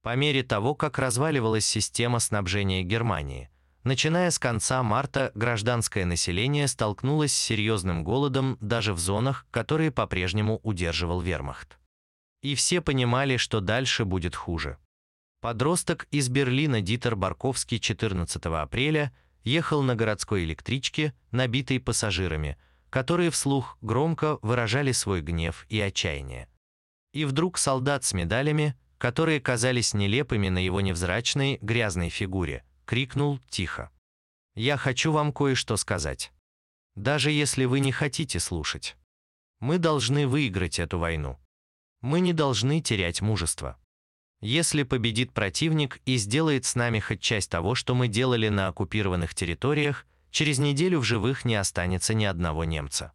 По мере того, как разваливалась система снабжения Германии, начиная с конца марта гражданское население столкнулось с серьезным голодом даже в зонах, которые по-прежнему удерживал вермахт. И все понимали, что дальше будет хуже. Подросток из Берлина Дитер Барковский 14 апреля – ехал на городской электричке, набитой пассажирами, которые вслух громко выражали свой гнев и отчаяние. И вдруг солдат с медалями, которые казались нелепыми на его невзрачной, грязной фигуре, крикнул тихо. «Я хочу вам кое-что сказать. Даже если вы не хотите слушать. Мы должны выиграть эту войну. Мы не должны терять мужество. Если победит противник и сделает с нами хоть часть того, что мы делали на оккупированных территориях, через неделю в живых не останется ни одного немца.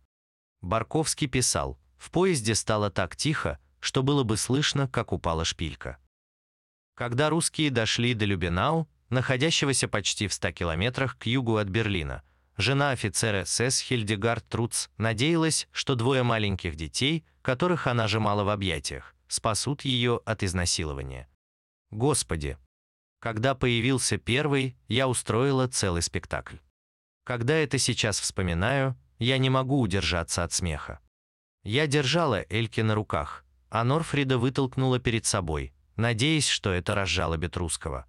Барковский писал, в поезде стало так тихо, что было бы слышно, как упала шпилька. Когда русские дошли до Любенау, находящегося почти в 100 километрах к югу от Берлина, жена офицера СС Хильдегард Труц надеялась, что двое маленьких детей, которых она сжимала в объятиях, спасут ее от изнасилования. Господи! Когда появился первый, я устроила целый спектакль. Когда это сейчас вспоминаю, я не могу удержаться от смеха. Я держала Эльки на руках, а Норфрида вытолкнула перед собой, надеясь, что это разжалобит русского.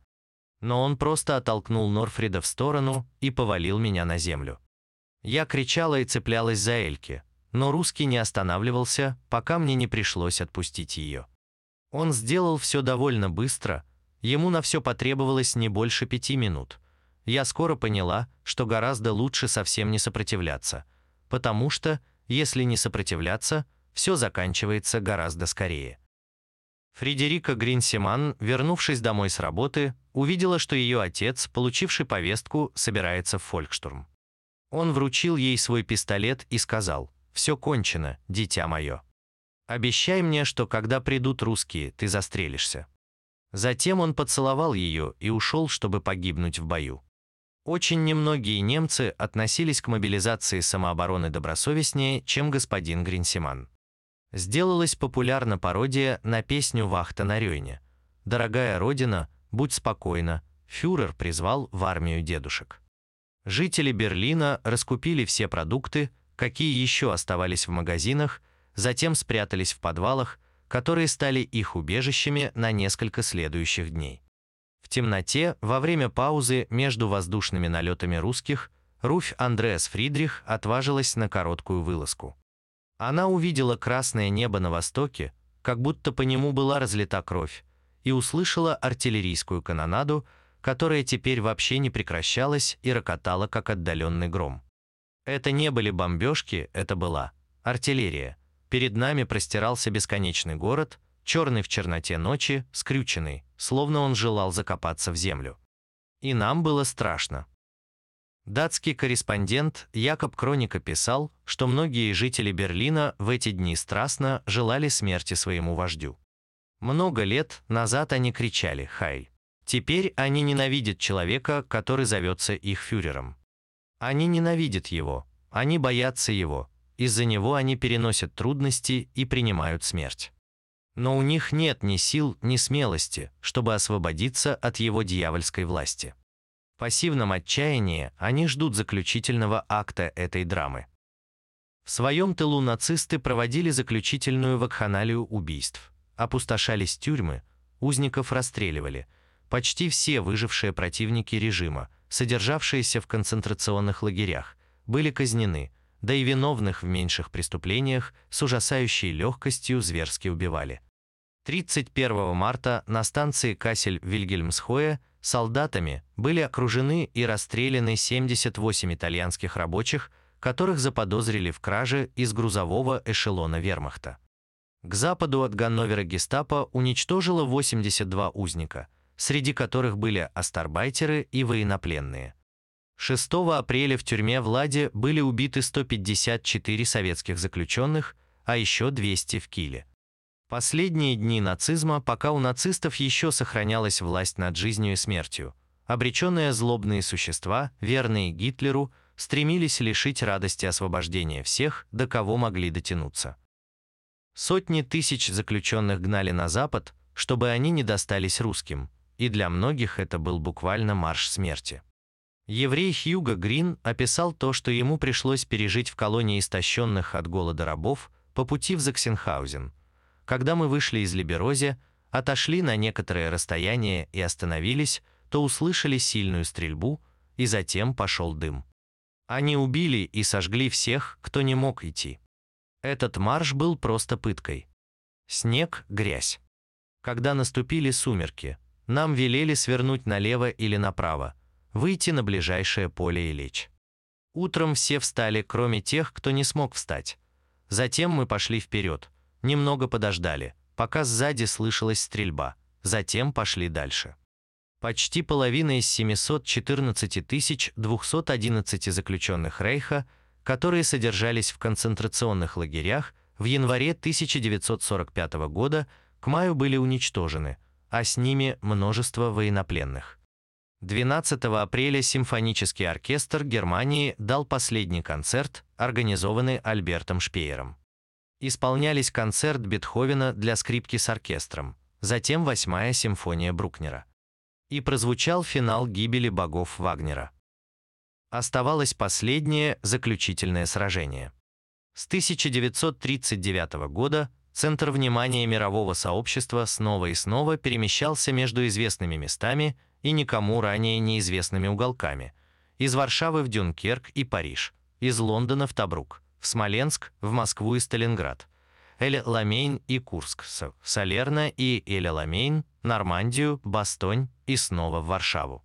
Но он просто оттолкнул Норфрида в сторону и повалил меня на землю. Я кричала и цеплялась за Эльки, но русский не останавливался, пока мне не пришлось отпустить ее. Он сделал все довольно быстро, ему на все потребовалось не больше пяти минут. Я скоро поняла, что гораздо лучше совсем не сопротивляться, потому что, если не сопротивляться, все заканчивается гораздо скорее. Фредерика Гринсиман, вернувшись домой с работы, увидела, что ее отец, получивший повестку, собирается в Фолькштурм. Он вручил ей свой пистолет и сказал, «Все кончено, дитя мое. Обещай мне, что когда придут русские, ты застрелишься». Затем он поцеловал ее и ушел, чтобы погибнуть в бою. Очень немногие немцы относились к мобилизации самообороны добросовестнее, чем господин Гринсиман. Сделалась популярна пародия на песню «Вахта на Рёйне». «Дорогая Родина, будь спокойна, фюрер призвал в армию дедушек». Жители Берлина раскупили все продукты, какие еще оставались в магазинах, затем спрятались в подвалах, которые стали их убежищами на несколько следующих дней. В темноте, во время паузы между воздушными налетами русских, Руфь Андреас Фридрих отважилась на короткую вылазку. Она увидела красное небо на востоке, как будто по нему была разлита кровь, и услышала артиллерийскую канонаду, которая теперь вообще не прекращалась и рокотала, как отдаленный гром. Это не были бомбежки, это была артиллерия. Перед нами простирался бесконечный город, черный в черноте ночи, скрюченный, словно он желал закопаться в землю. И нам было страшно. Датский корреспондент Якоб Кроника писал, что многие жители Берлина в эти дни страстно желали смерти своему вождю. Много лет назад они кричали «Хайль!». Теперь они ненавидят человека, который зовется их фюрером. Они ненавидят его, они боятся его, из-за него они переносят трудности и принимают смерть. Но у них нет ни сил, ни смелости, чтобы освободиться от его дьявольской власти. В пассивном отчаянии они ждут заключительного акта этой драмы. В своем тылу нацисты проводили заключительную вакханалию убийств, опустошались тюрьмы, узников расстреливали – Почти все выжившие противники режима, содержавшиеся в концентрационных лагерях, были казнены, да и виновных в меньших преступлениях с ужасающей легкостью зверски убивали. 31 марта на станции Кассель-Вильгельмсхоя солдатами были окружены и расстреляны 78 итальянских рабочих, которых заподозрили в краже из грузового эшелона вермахта. К западу от Ганновера гестапо уничтожило 82 узника – среди которых были астарбайтеры и военнопленные. 6 апреля в тюрьме в Ладе были убиты 154 советских заключенных, а еще 200 в Киле. Последние дни нацизма, пока у нацистов еще сохранялась власть над жизнью и смертью, обреченные злобные существа, верные Гитлеру, стремились лишить радости освобождения всех, до кого могли дотянуться. Сотни тысяч заключенных гнали на Запад, чтобы они не достались русским, и для многих это был буквально марш смерти. Еврей Хьюго Грин описал то, что ему пришлось пережить в колонии истощенных от голода рабов по пути в Заксенхаузен. Когда мы вышли из Либерозе, отошли на некоторое расстояние и остановились, то услышали сильную стрельбу, и затем пошел дым. Они убили и сожгли всех, кто не мог идти. Этот марш был просто пыткой. Снег, грязь. Когда наступили сумерки, нам велели свернуть налево или направо, выйти на ближайшее поле и лечь. Утром все встали, кроме тех, кто не смог встать. Затем мы пошли вперед, немного подождали, пока сзади слышалась стрельба, затем пошли дальше. Почти половина из 714 211 заключенных Рейха, которые содержались в концентрационных лагерях, в январе 1945 года к маю были уничтожены – а с ними множество военнопленных. 12 апреля симфонический оркестр Германии дал последний концерт, организованный Альбертом Шпеером. Исполнялись концерт Бетховена для скрипки с оркестром, затем восьмая симфония Брукнера. И прозвучал финал гибели богов Вагнера. Оставалось последнее заключительное сражение. С 1939 года центр внимания мирового сообщества снова и снова перемещался между известными местами и никому ранее неизвестными уголками. Из Варшавы в Дюнкерк и Париж, из Лондона в Тобрук, Смоленск, в Москву и Сталинград, Эль-Аламейн и Курск, Салерно и Эль-Аламейн, Нормандию, Бастонь и снова в Варшаву.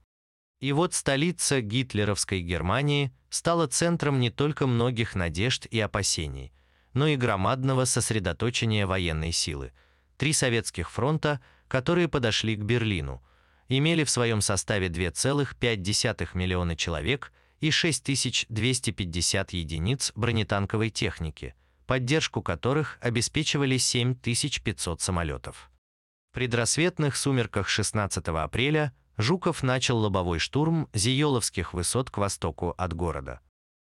И вот столица гитлеровской Германии стала центром не только многих надежд и опасений – но и громадного сосредоточения военной силы. три советских фронта, которые подошли к Берлину, имели в своем составе 2,5 миллиона человек и 6250 единиц бронетанковой техники, поддержку которых обеспечивали 7500 самолетов. В предрассветных сумерках 16 апреля Жуков начал лобовой штурм Зиеловских высот к востоку от города.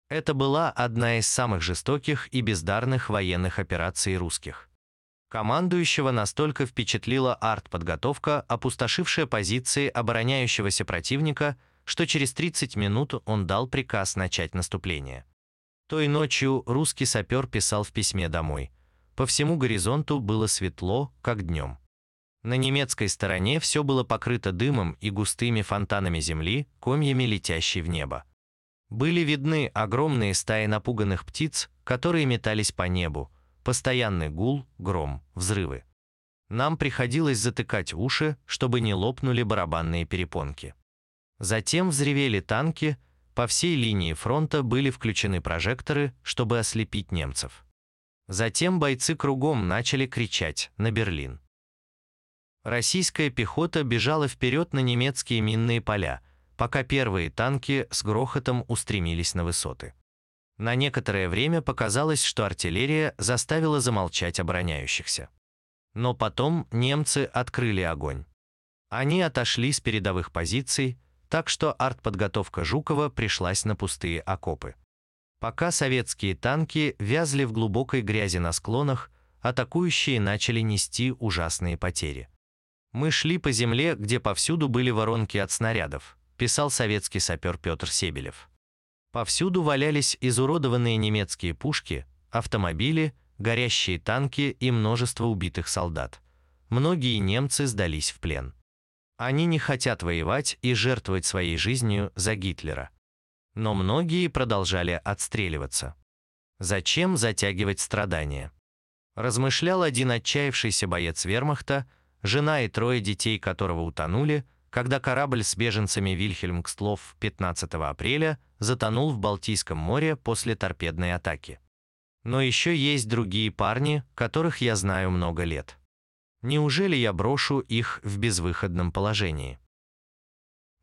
Это была одна из самых жестоких и бездарных военных операций русских. Командующего настолько впечатлила артподготовка, опустошившая позиции обороняющегося противника, что через 30 минут он дал приказ начать наступление. Той ночью русский сапер писал в письме домой. По всему горизонту было светло, как днем. На немецкой стороне все было покрыто дымом и густыми фонтанами земли, комьями летящей в небо. Были видны огромные стаи напуганных птиц, которые метались по небу, постоянный гул, гром, взрывы. Нам приходилось затыкать уши, чтобы не лопнули барабанные перепонки. Затем взревели танки, по всей линии фронта были включены прожекторы, чтобы ослепить немцев. Затем бойцы кругом начали кричать на Берлин. Российская пехота бежала вперед на немецкие минные поля, пока первые танки с грохотом устремились на высоты. На некоторое время показалось, что артиллерия заставила замолчать обороняющихся. Но потом немцы открыли огонь. Они отошли с передовых позиций, так что артподготовка Жукова пришлась на пустые окопы. Пока советские танки вязли в глубокой грязи на склонах, атакующие начали нести ужасные потери. Мы шли по земле, где повсюду были воронки от снарядов, писал советский сапер Петр Себелев. Повсюду валялись изуродованные немецкие пушки, автомобили, горящие танки и множество убитых солдат. Многие немцы сдались в плен. Они не хотят воевать и жертвовать своей жизнью за Гитлера. Но многие продолжали отстреливаться. Зачем затягивать страдания? Размышлял один отчаявшийся боец вермахта, жена и трое детей которого утонули, когда корабль с беженцами Вильхельм Кстлов 15 апреля затонул в Балтийском море после торпедной атаки. Но еще есть другие парни, которых я знаю много лет. Неужели я брошу их в безвыходном положении?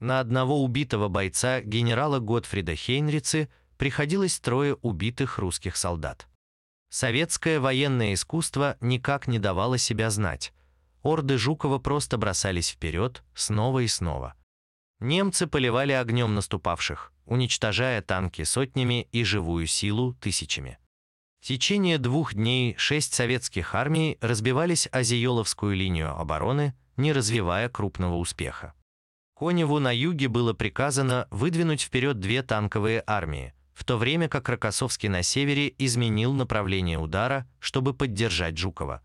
На одного убитого бойца генерала Готфрида Хейнрицы приходилось трое убитых русских солдат. Советское военное искусство никак не давало себя знать, орды Жукова просто бросались вперед, снова и снова. Немцы поливали огнем наступавших, уничтожая танки сотнями и живую силу тысячами. В течение двух дней шесть советских армий разбивались о Зиеловскую линию обороны, не развивая крупного успеха. Коневу на юге было приказано выдвинуть вперед две танковые армии, в то время как Рокоссовский на севере изменил направление удара, чтобы поддержать Жукова.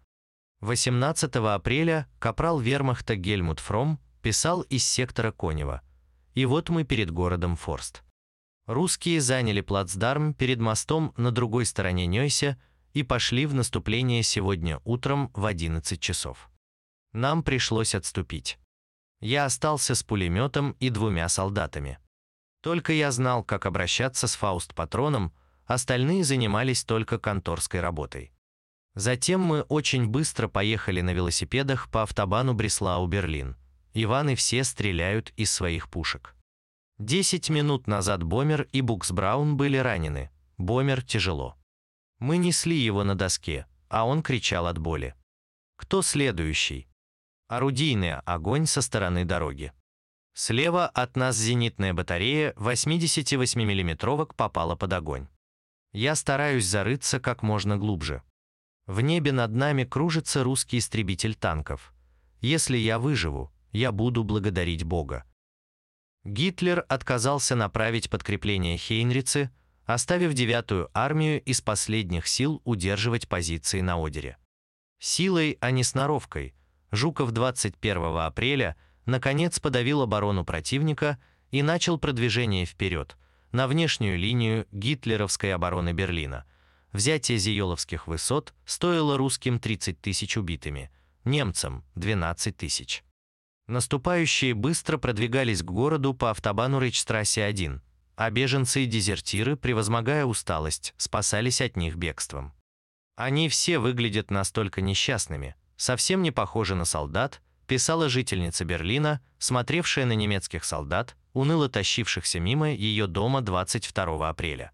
18 апреля капрал вермахта Гельмут Фром писал из сектора Конева. И вот мы перед городом Форст. Русские заняли плацдарм перед мостом на другой стороне Нёйся и пошли в наступление сегодня утром в 11 часов. Нам пришлось отступить. Я остался с пулеметом и двумя солдатами. Только я знал, как обращаться с фауст-патроном, остальные занимались только конторской работой. Затем мы очень быстро поехали на велосипедах по автобану Бреслау-Берлин. Иваны все стреляют из своих пушек. Десять минут назад Бомер и Буксбраун были ранены. Бомер тяжело. Мы несли его на доске, а он кричал от боли. Кто следующий? Орудийный огонь со стороны дороги. Слева от нас зенитная батарея 88 миллиметровок попала под огонь. Я стараюсь зарыться как можно глубже. В небе над нами кружится русский истребитель танков. Если я выживу, я буду благодарить Бога. Гитлер отказался направить подкрепление Хейнрицы, оставив девятую армию из последних сил удерживать позиции на Одере. Силой, а не сноровкой, Жуков 21 апреля наконец подавил оборону противника и начал продвижение вперед, на внешнюю линию гитлеровской обороны Берлина – Взятие Зиеловских высот стоило русским 30 тысяч убитыми, немцам – 12 тысяч. Наступающие быстро продвигались к городу по автобану Рейчстрассе-1, а беженцы и дезертиры, превозмогая усталость, спасались от них бегством. Они все выглядят настолько несчастными, совсем не похожи на солдат, писала жительница Берлина, смотревшая на немецких солдат, уныло тащившихся мимо ее дома 22 апреля.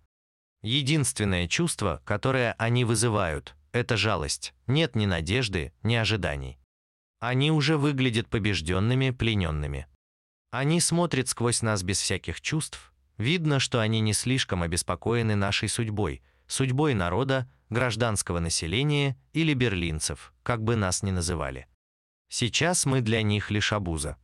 Единственное чувство, которое они вызывают, это жалость, нет ни надежды, ни ожиданий. Они уже выглядят побежденными, плененными. Они смотрят сквозь нас без всяких чувств, видно, что они не слишком обеспокоены нашей судьбой, судьбой народа, гражданского населения или берлинцев, как бы нас ни называли. Сейчас мы для них лишь обуза.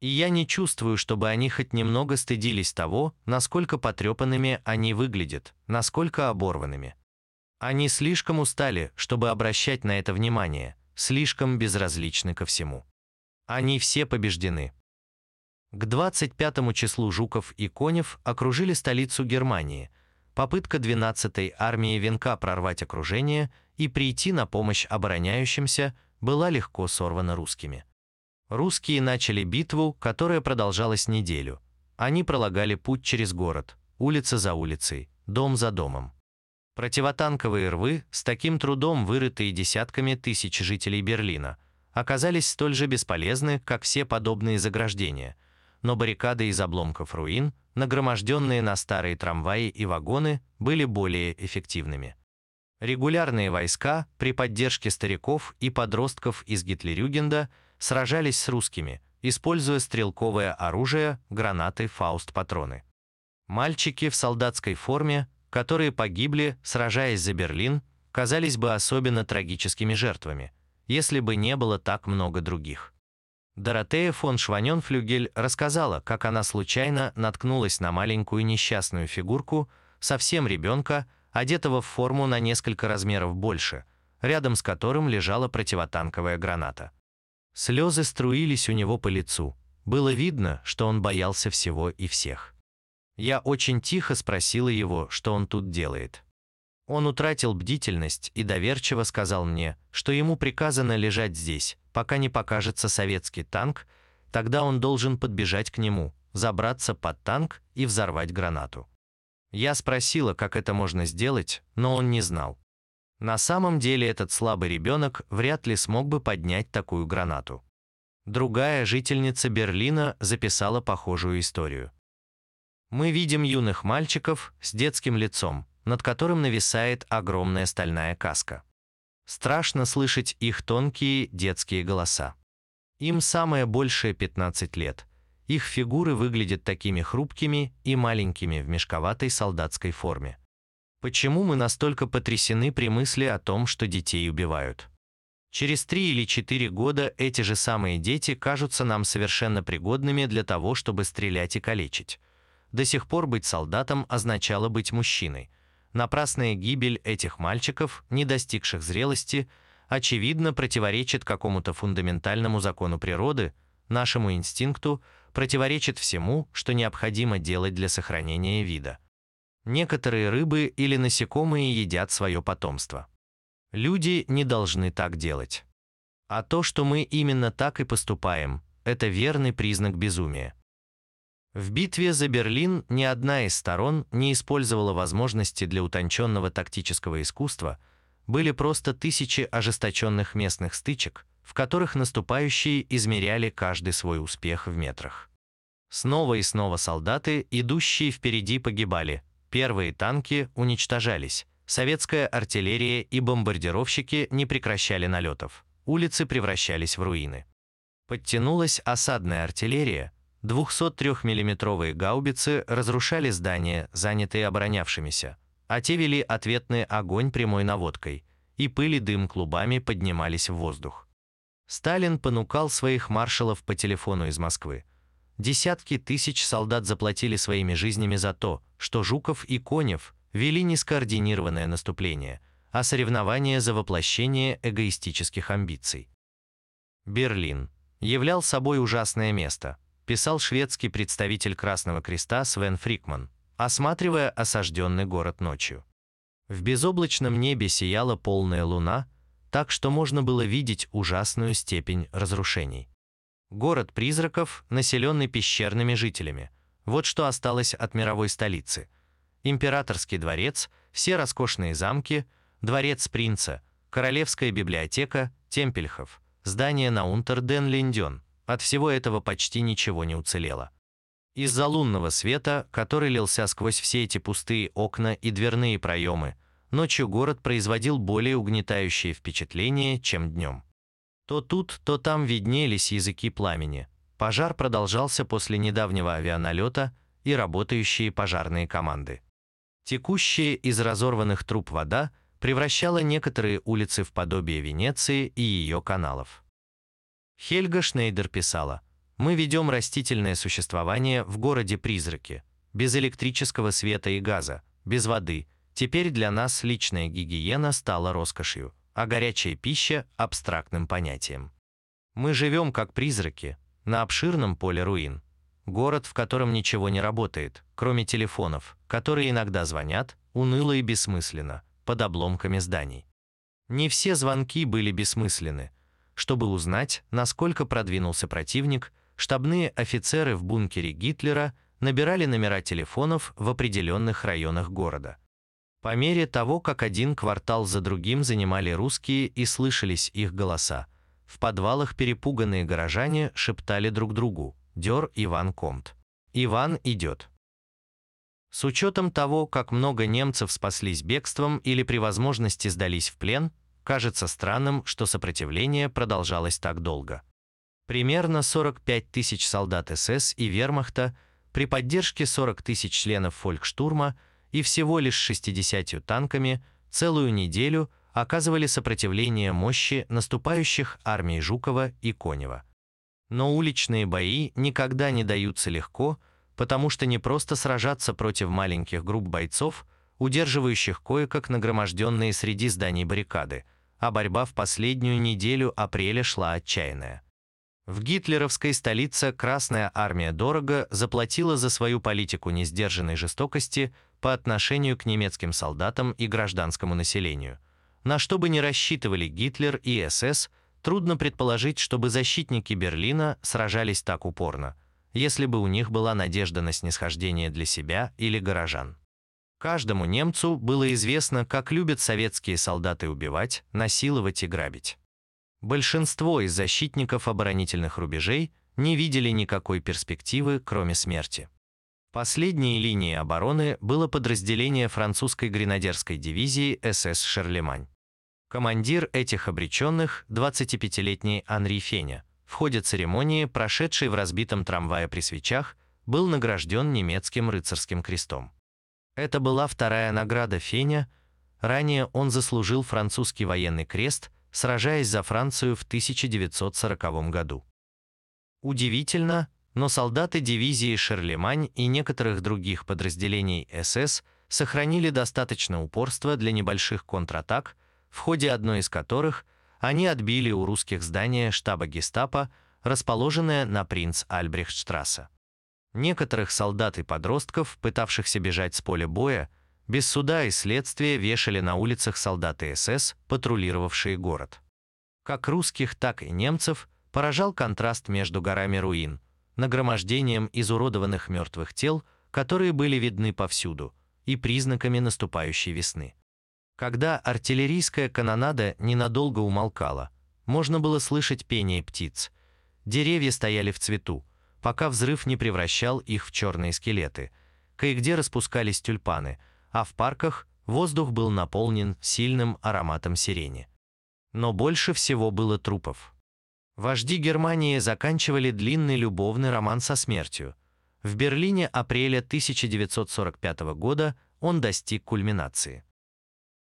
И я не чувствую, чтобы они хоть немного стыдились того, насколько потрепанными они выглядят, насколько оборванными. Они слишком устали, чтобы обращать на это внимание, слишком безразличны ко всему. Они все побеждены. К 25 числу Жуков и Конев окружили столицу Германии. Попытка 12-й армии Венка прорвать окружение и прийти на помощь обороняющимся была легко сорвана русскими. Русские начали битву, которая продолжалась неделю. Они пролагали путь через город, улица за улицей, дом за домом. Противотанковые рвы, с таким трудом вырытые десятками тысяч жителей Берлина, оказались столь же бесполезны, как все подобные заграждения, но баррикады из обломков руин, нагроможденные на старые трамваи и вагоны, были более эффективными. Регулярные войска при поддержке стариков и подростков из Гитлерюгенда – сражались с русскими, используя стрелковое оружие, гранаты, фауст-патроны. Мальчики в солдатской форме, которые погибли, сражаясь за Берлин, казались бы особенно трагическими жертвами, если бы не было так много других. Доротея фон Шваненфлюгель рассказала, как она случайно наткнулась на маленькую несчастную фигурку, совсем ребенка, одетого в форму на несколько размеров больше, рядом с которым лежала противотанковая граната. Слезы струились у него по лицу. Было видно, что он боялся всего и всех. Я очень тихо спросила его, что он тут делает. Он утратил бдительность и доверчиво сказал мне, что ему приказано лежать здесь, пока не покажется советский танк, тогда он должен подбежать к нему, забраться под танк и взорвать гранату. Я спросила, как это можно сделать, но он не знал. На самом деле этот слабый ребенок вряд ли смог бы поднять такую гранату. Другая жительница Берлина записала похожую историю. Мы видим юных мальчиков с детским лицом, над которым нависает огромная стальная каска. Страшно слышать их тонкие детские голоса. Им самое большее 15 лет. Их фигуры выглядят такими хрупкими и маленькими в мешковатой солдатской форме. Почему мы настолько потрясены при мысли о том, что детей убивают? Через три или четыре года эти же самые дети кажутся нам совершенно пригодными для того, чтобы стрелять и калечить. До сих пор быть солдатом означало быть мужчиной. Напрасная гибель этих мальчиков, не достигших зрелости, очевидно противоречит какому-то фундаментальному закону природы, нашему инстинкту, противоречит всему, что необходимо делать для сохранения вида. Некоторые рыбы или насекомые едят свое потомство. Люди не должны так делать. А то, что мы именно так и поступаем, это верный признак безумия. В битве за Берлин ни одна из сторон не использовала возможности для утонченного тактического искусства, были просто тысячи ожесточенных местных стычек, в которых наступающие измеряли каждый свой успех в метрах. Снова и снова солдаты, идущие впереди, погибали, Первые танки уничтожались, советская артиллерия и бомбардировщики не прекращали налетов, улицы превращались в руины. Подтянулась осадная артиллерия, 203 миллиметровые гаубицы разрушали здания, занятые оборонявшимися, а те вели ответный огонь прямой наводкой, и пыль и дым клубами поднимались в воздух. Сталин понукал своих маршалов по телефону из Москвы. Десятки тысяч солдат заплатили своими жизнями за то, что Жуков и Конев вели не скоординированное наступление, а соревнование за воплощение эгоистических амбиций. Берлин являл собой ужасное место, писал шведский представитель Красного Креста Свен Фрикман, осматривая осажденный город ночью. В безоблачном небе сияла полная луна, так что можно было видеть ужасную степень разрушений. Город призраков, населенный пещерными жителями. Вот что осталось от мировой столицы. Императорский дворец, все роскошные замки, дворец принца, королевская библиотека, Темпельхов, здание на Унтерден-Линден. От всего этого почти ничего не уцелело. Из-за лунного света, который лился сквозь все эти пустые окна и дверные проемы, ночью город производил более угнетающее впечатление, чем днем. То тут, то там виднелись языки пламени. Пожар продолжался после недавнего авианалета и работающие пожарные команды. Текущая из разорванных труб вода превращала некоторые улицы в подобие Венеции и ее каналов. Хельга Шнейдер писала – мы ведем растительное существование в городе-призраке, без электрического света и газа, без воды. Теперь для нас личная гигиена стала роскошью, а горячая пища – абстрактным понятием. Мы живем как призраки, на обширном поле руин. Город, в котором ничего не работает, кроме телефонов, которые иногда звонят, уныло и бессмысленно, под обломками зданий. Не все звонки были бессмысленны. Чтобы узнать, насколько продвинулся противник – штабные офицеры в бункере Гитлера набирали номера телефонов в определенных районах города. По мере того, как один квартал за другим занимали русские и слышались их голоса, в подвалах перепуганные горожане шептали друг другу «Дер Иван Комт». «Иван идет». С учетом того, как много немцев спаслись бегством или при возможности сдались в плен, кажется странным, что сопротивление продолжалось так долго. Примерно 45 тысяч солдат СС и вермахта при поддержке 40 тысяч членов фолькштурма и всего лишь 60 танками целую неделю оказывали сопротивление мощи наступающих армий Жукова и Конева. Но уличные бои никогда не даются легко, потому что не просто сражаться против маленьких групп бойцов, удерживающих кое-как нагроможденные среди зданий баррикады, а борьба в последнюю неделю апреля шла отчаянная. В гитлеровской столице Красная армия дорого заплатила за свою политику несдержанной жестокости по отношению к немецким солдатам и гражданскому населению. На что бы ни рассчитывали Гитлер и СС, трудно предположить, чтобы защитники Берлина сражались так упорно, если бы у них была надежда на снисхождение для себя или горожан. Каждому немцу было известно, как любят советские солдаты убивать, насиловать и грабить. Большинство из защитников оборонительных рубежей не видели никакой перспективы, кроме смерти. Последней линией обороны было подразделение французской гренадерской дивизии СС «Шарлемань». Командир этих обреченных, 25-летний Анри Феня, в ходе церемонии, прошедшей в разбитом трамвае при свечах, был награжден немецким рыцарским крестом. Это была вторая награда Феня, ранее он заслужил французский военный крест – сражаясь за Францию в 1940 году. Удивительно, но солдаты дивизии Шерлемань и некоторых других подразделений СС сохранили достаточно упорства для небольших контратак, в ходе одной из которых они отбили у русских здание штаба гестапо, расположенное на принц Альбрехтштрассе. Некоторых солдат и подростков, пытавшихся бежать с поля боя, без суда и следствия вешали на улицах солдаты СС, патрулировавшие город. Как русских, так и немцев поражал контраст между горами руин, нагромождением изуродованных мертвых тел, которые были видны повсюду, и признаками наступающей весны. Когда артиллерийская канонада ненадолго умолкала, можно было слышать пение птиц. Деревья стояли в цвету, пока взрыв не превращал их в черные скелеты. Кое-где распускались тюльпаны – а в парках воздух был наполнен сильным ароматом сирени. Но больше всего было трупов. Вожди Германии заканчивали длинный любовный роман со смертью. В Берлине апреля 1945 года он достиг кульминации.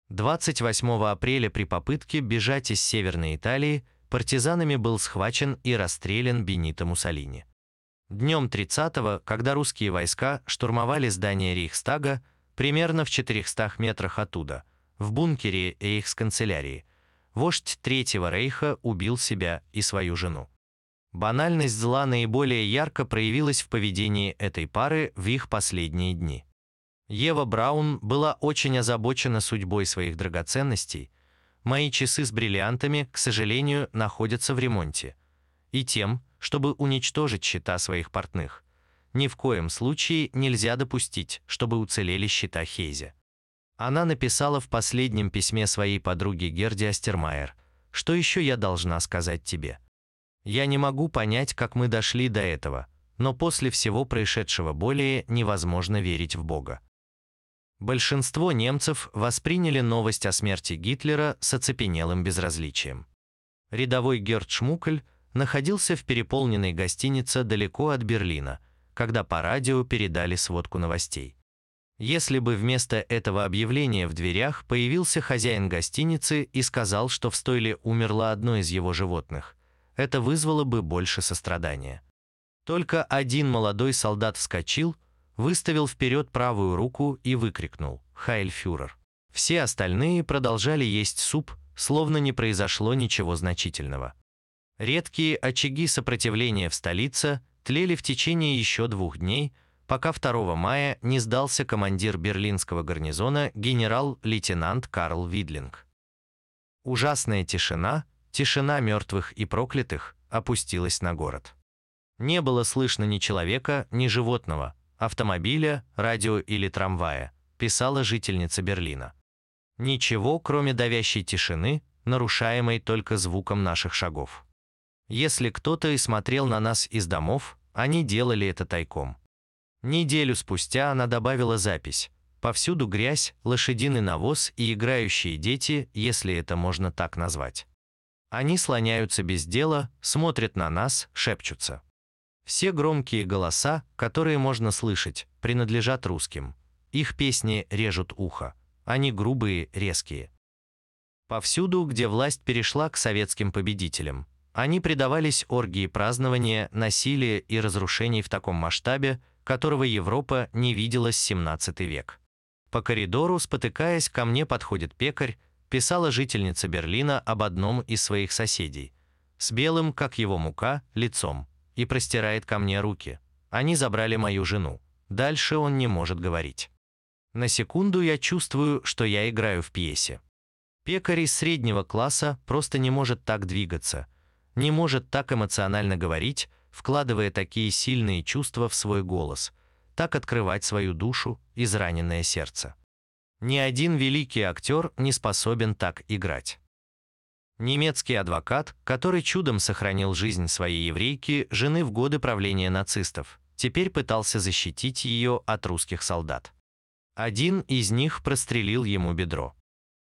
28 апреля при попытке бежать из Северной Италии партизанами был схвачен и расстрелян Бенито Муссолини. Днем 30-го, когда русские войска штурмовали здание Рейхстага, примерно в 400 метрах оттуда, в бункере Рейхсканцелярии, вождь Третьего Рейха убил себя и свою жену. Банальность зла наиболее ярко проявилась в поведении этой пары в их последние дни. Ева Браун была очень озабочена судьбой своих драгоценностей. Мои часы с бриллиантами, к сожалению, находятся в ремонте. И тем, чтобы уничтожить счета своих портных – ни в коем случае нельзя допустить, чтобы уцелели счета Хейзе. Она написала в последнем письме своей подруге Герди Астермайер, что еще я должна сказать тебе? Я не могу понять, как мы дошли до этого, но после всего происшедшего более невозможно верить в Бога. Большинство немцев восприняли новость о смерти Гитлера с оцепенелым безразличием. Рядовой Герд Шмукель находился в переполненной гостинице далеко от Берлина, когда по радио передали сводку новостей. Если бы вместо этого объявления в дверях появился хозяин гостиницы и сказал, что в стойле умерло одно из его животных, это вызвало бы больше сострадания. Только один молодой солдат вскочил, выставил вперед правую руку и выкрикнул «Хайль фюрер». Все остальные продолжали есть суп, словно не произошло ничего значительного. Редкие очаги сопротивления в столице тлели в течение еще двух дней – пока 2 мая не сдался командир берлинского гарнизона генерал-лейтенант Карл Видлинг. Ужасная тишина, тишина мертвых и проклятых, опустилась на город. Не было слышно ни человека, ни животного, автомобиля, радио или трамвая, писала жительница Берлина. Ничего, кроме давящей тишины, нарушаемой только звуком наших шагов. Если кто-то и смотрел на нас из домов, они делали это тайком. Неделю спустя она добавила запись. Повсюду грязь, лошадиный навоз и играющие дети, если это можно так назвать. Они слоняются без дела, смотрят на нас, шепчутся. Все громкие голоса, которые можно слышать, принадлежат русским. Их песни режут ухо. Они грубые, резкие. Повсюду, где власть перешла к советским победителям, они предавались оргии празднования, насилия и разрушений в таком масштабе, которого Европа не видела с 17 век. По коридору, спотыкаясь, ко мне подходит пекарь, писала жительница Берлина об одном из своих соседей, с белым, как его мука, лицом, и простирает ко мне руки. Они забрали мою жену. Дальше он не может говорить. На секунду я чувствую, что я играю в пьесе. Пекарь из среднего класса просто не может так двигаться, не может так эмоционально говорить, вкладывая такие сильные чувства в свой голос, так открывать свою душу, израненное сердце. Ни один великий актер не способен так играть. Немецкий адвокат, который чудом сохранил жизнь своей еврейки, жены в годы правления нацистов, теперь пытался защитить ее от русских солдат. Один из них прострелил ему бедро.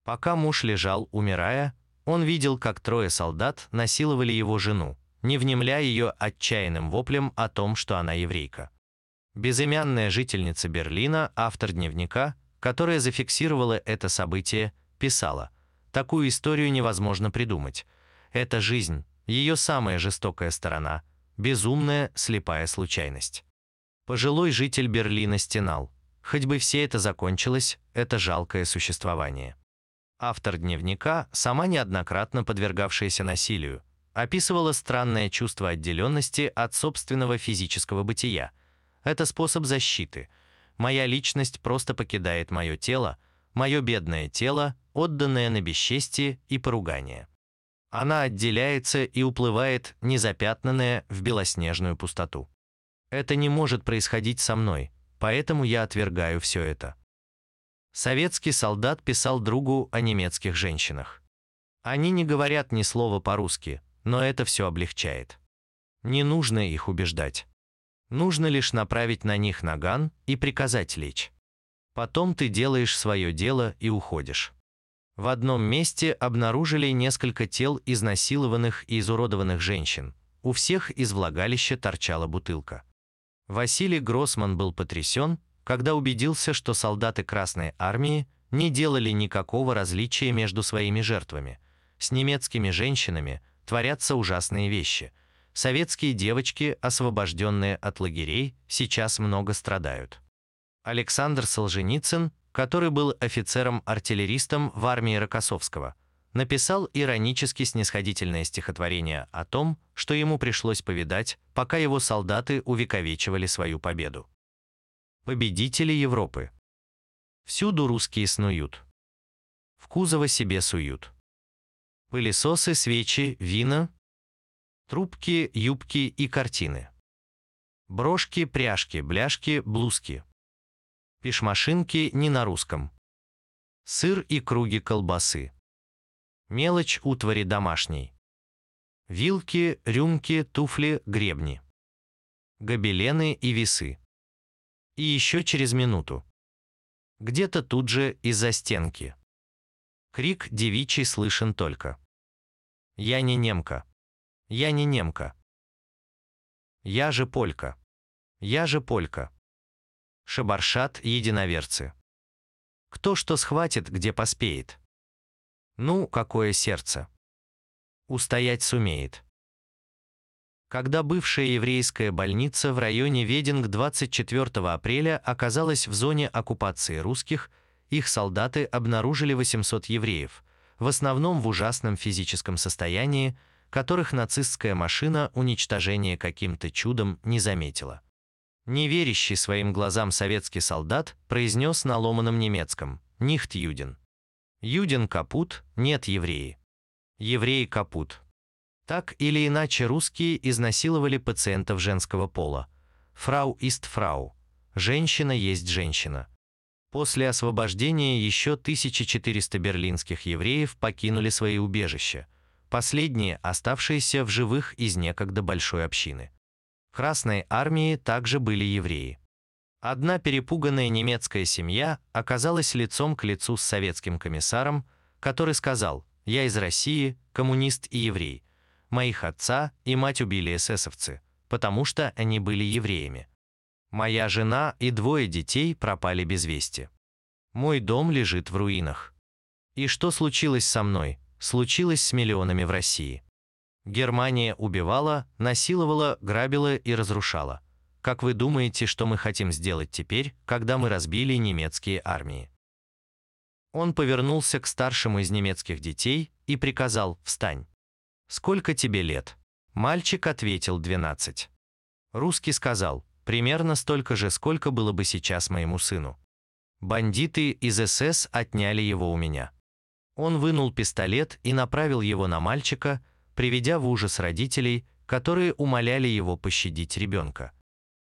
Пока муж лежал, умирая, он видел, как трое солдат насиловали его жену, не внемля ее отчаянным воплем о том, что она еврейка. Безымянная жительница Берлина, автор дневника, которая зафиксировала это событие, писала, «Такую историю невозможно придумать. Это жизнь, ее самая жестокая сторона, безумная, слепая случайность». Пожилой житель Берлина стенал, «Хоть бы все это закончилось, это жалкое существование». Автор дневника, сама неоднократно подвергавшаяся насилию, описывала странное чувство отделенности от собственного физического бытия. Это способ защиты. Моя личность просто покидает мое тело, мое бедное тело, отданное на бесчестие и поругание. Она отделяется и уплывает, незапятнанная, в белоснежную пустоту. Это не может происходить со мной, поэтому я отвергаю все это. Советский солдат писал другу о немецких женщинах. Они не говорят ни слова по-русски, но это все облегчает. Не нужно их убеждать. Нужно лишь направить на них наган и приказать лечь. Потом ты делаешь свое дело и уходишь. В одном месте обнаружили несколько тел изнасилованных и изуродованных женщин. У всех из влагалища торчала бутылка. Василий Гроссман был потрясен, когда убедился, что солдаты Красной Армии не делали никакого различия между своими жертвами. С немецкими женщинами творятся ужасные вещи. Советские девочки, освобожденные от лагерей, сейчас много страдают. Александр Солженицын, который был офицером-артиллеристом в армии Рокоссовского, написал иронически снисходительное стихотворение о том, что ему пришлось повидать, пока его солдаты увековечивали свою победу. Победители Европы. Всюду русские снуют. В кузово себе суют пылесосы, свечи, вина, трубки, юбки и картины. Брошки, пряжки, бляшки, блузки. Пишмашинки не на русском. Сыр и круги колбасы. Мелочь утвари домашней. Вилки, рюмки, туфли, гребни. Гобелены и весы. И еще через минуту. Где-то тут же из-за стенки. Крик девичий слышен только. «Я не немка! Я не немка! Я же полька! Я же полька!» Шабаршат единоверцы. Кто что схватит, где поспеет. Ну, какое сердце. Устоять сумеет. Когда бывшая еврейская больница в районе Вединг 24 апреля оказалась в зоне оккупации русских, их солдаты обнаружили 800 евреев, в основном в ужасном физическом состоянии, которых нацистская машина уничтожения каким-то чудом не заметила. Неверящий своим глазам советский солдат произнес на ломаном немецком «Нихт Юдин». Юдин капут, нет евреи. Евреи капут. Так или иначе русские изнасиловали пациентов женского пола. Фрау ист фрау. Женщина есть женщина. После освобождения еще 1400 берлинских евреев покинули свои убежища, последние оставшиеся в живых из некогда большой общины. В Красной армии также были евреи. Одна перепуганная немецкая семья оказалась лицом к лицу с советским комиссаром, который сказал «Я из России, коммунист и еврей. Моих отца и мать убили эсэсовцы, потому что они были евреями. Моя жена и двое детей пропали без вести. Мой дом лежит в руинах. И что случилось со мной, случилось с миллионами в России. Германия убивала, насиловала, грабила и разрушала. Как вы думаете, что мы хотим сделать теперь, когда мы разбили немецкие армии? Он повернулся к старшему из немецких детей и приказал «Встань». «Сколько тебе лет?» Мальчик ответил «12». Русский сказал «Примерно столько же, сколько было бы сейчас моему сыну». Бандиты из СС отняли его у меня. Он вынул пистолет и направил его на мальчика, приведя в ужас родителей, которые умоляли его пощадить ребенка.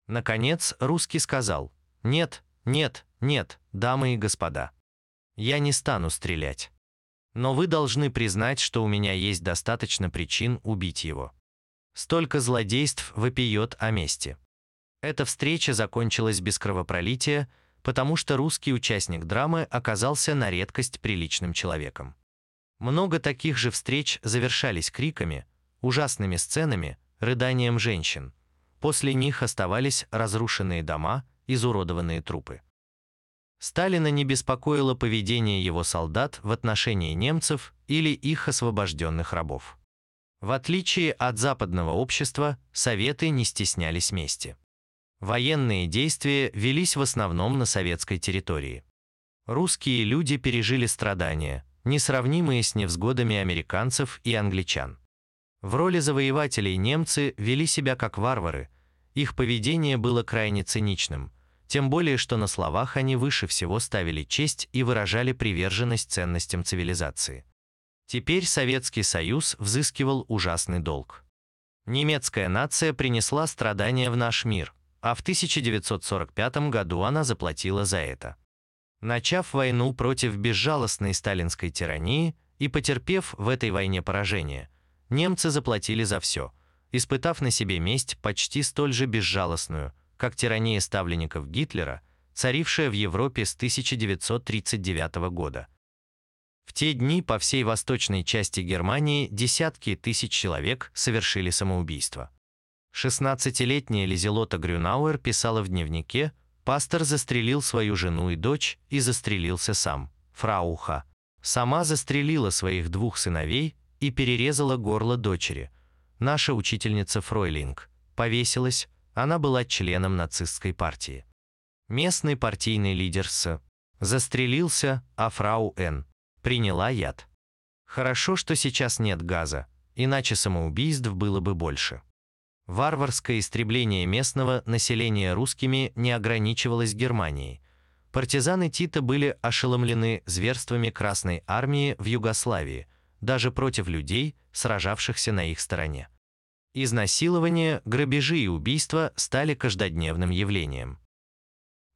Наконец русский сказал, «Нет, нет, нет, дамы и господа. Я не стану стрелять. Но вы должны признать, что у меня есть достаточно причин убить его. Столько злодейств вопиет о мести». Эта встреча закончилась без кровопролития, потому что русский участник драмы оказался на редкость приличным человеком. Много таких же встреч завершались криками, ужасными сценами, рыданием женщин – После них оставались разрушенные дома, изуродованные трупы. Сталина не беспокоило поведение его солдат в отношении немцев или их освобожденных рабов. В отличие от западного общества, Советы не стеснялись мести. Военные действия велись в основном на советской территории. Русские люди пережили страдания, несравнимые с невзгодами американцев и англичан. В роли завоевателей немцы вели себя как варвары, их поведение было крайне циничным, тем более что на словах они выше всего ставили честь и выражали приверженность ценностям цивилизации. Теперь Советский Союз взыскивал ужасный долг. Немецкая нация принесла страдания в наш мир, а в 1945 году она заплатила за это. Начав войну против безжалостной сталинской тирании и потерпев в этой войне поражение – немцы заплатили за все, испытав на себе месть почти столь же безжалостную, как тирания ставленников Гитлера, царившая в Европе с 1939 года. В те дни по всей восточной части Германии десятки тысяч человек совершили самоубийство. 16-летняя Лизелота Грюнауэр писала в дневнике, пастор застрелил свою жену и дочь и застрелился сам, фрауха. Сама застрелила своих двух сыновей, и перерезала горло дочери. Наша учительница Фройлинг повесилась, она была членом нацистской партии. Местный партийный лидер С. застрелился, а фрау Н. приняла яд. Хорошо, что сейчас нет газа, иначе самоубийств было бы больше. Варварское истребление местного населения русскими не ограничивалось Германией. Партизаны Тита были ошеломлены зверствами Красной армии в Югославии – даже против людей, сражавшихся на их стороне. Изнасилования, грабежи и убийства стали каждодневным явлением.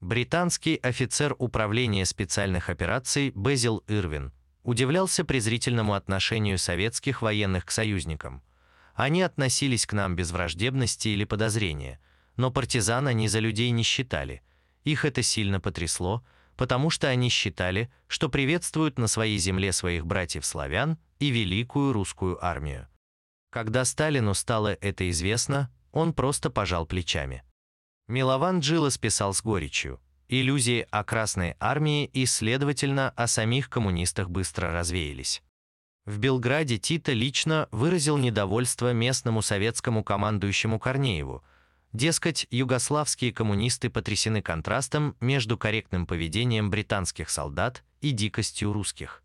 Британский офицер управления специальных операций Безил Ирвин удивлялся презрительному отношению советских военных к союзникам. Они относились к нам без враждебности или подозрения, но партизан они за людей не считали. Их это сильно потрясло, потому что они считали, что приветствуют на своей земле своих братьев-славян и великую русскую армию. Когда Сталину стало это известно, он просто пожал плечами. Милован Джилос писал с горечью. Иллюзии о Красной армии и, следовательно, о самих коммунистах быстро развеялись. В Белграде Тита лично выразил недовольство местному советскому командующему Корнееву. Дескать, югославские коммунисты потрясены контрастом между корректным поведением британских солдат и дикостью русских.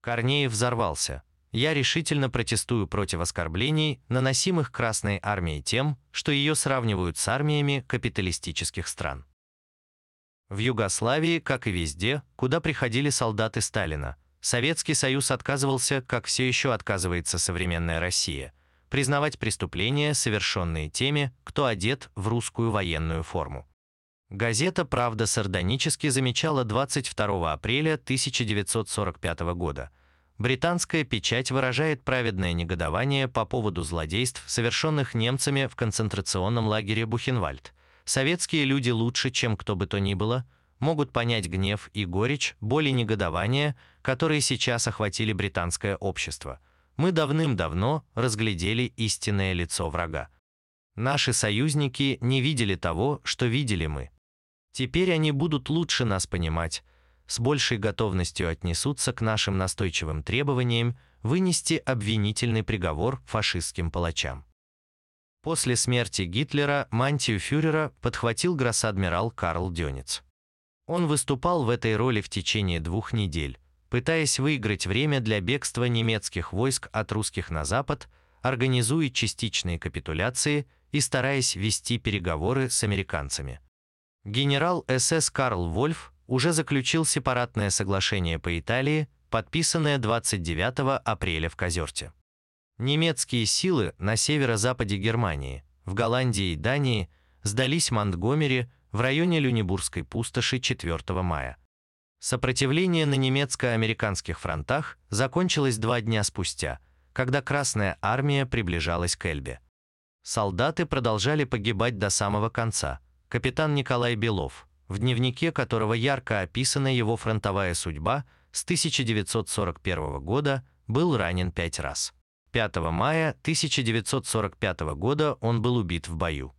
Корнеев взорвался. Я решительно протестую против оскорблений, наносимых Красной армией тем, что ее сравнивают с армиями капиталистических стран. В Югославии, как и везде, куда приходили солдаты Сталина, Советский Союз отказывался, как все еще отказывается современная Россия, признавать преступления, совершенные теми, кто одет в русскую военную форму. Газета «Правда» сардонически замечала 22 апреля 1945 года – Британская печать выражает праведное негодование по поводу злодейств, совершенных немцами в концентрационном лагере Бухенвальд. Советские люди лучше, чем кто бы то ни было, могут понять гнев и горечь, боль и негодование, которые сейчас охватили британское общество. Мы давным-давно разглядели истинное лицо врага. Наши союзники не видели того, что видели мы. Теперь они будут лучше нас понимать, с большей готовностью отнесутся к нашим настойчивым требованиям вынести обвинительный приговор фашистским палачам. После смерти Гитлера мантию фюрера подхватил гросс-адмирал Карл Дёниц. Он выступал в этой роли в течение двух недель, пытаясь выиграть время для бегства немецких войск от русских на запад, организуя частичные капитуляции и стараясь вести переговоры с американцами. Генерал СС Карл Вольф уже заключил сепаратное соглашение по Италии, подписанное 29 апреля в Козерте. Немецкие силы на северо-западе Германии, в Голландии и Дании сдались Монтгомери в районе Люнебургской пустоши 4 мая. Сопротивление на немецко-американских фронтах закончилось два дня спустя, когда Красная армия приближалась к Эльбе. Солдаты продолжали погибать до самого конца. Капитан Николай Белов, в дневнике которого ярко описана его фронтовая судьба, с 1941 года был ранен пять раз. 5 мая 1945 года он был убит в бою.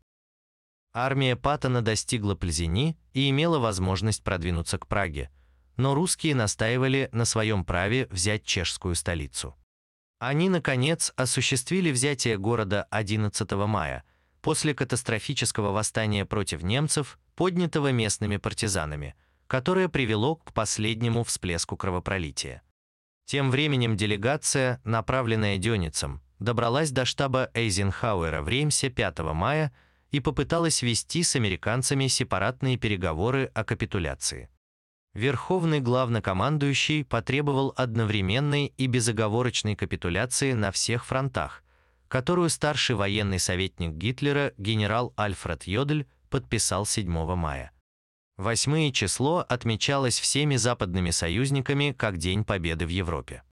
Армия Паттона достигла Плезени и имела возможность продвинуться к Праге, но русские настаивали на своем праве взять чешскую столицу. Они, наконец, осуществили взятие города 11 мая, после катастрофического восстания против немцев поднятого местными партизанами, которое привело к последнему всплеску кровопролития. Тем временем делегация, направленная Дёницем, добралась до штаба Эйзенхауэра в Реймсе 5 мая и попыталась вести с американцами сепаратные переговоры о капитуляции. Верховный главнокомандующий потребовал одновременной и безоговорочной капитуляции на всех фронтах, которую старший военный советник Гитлера генерал Альфред Йодель подписал 7 мая. Восьмое число отмечалось всеми западными союзниками как День Победы в Европе.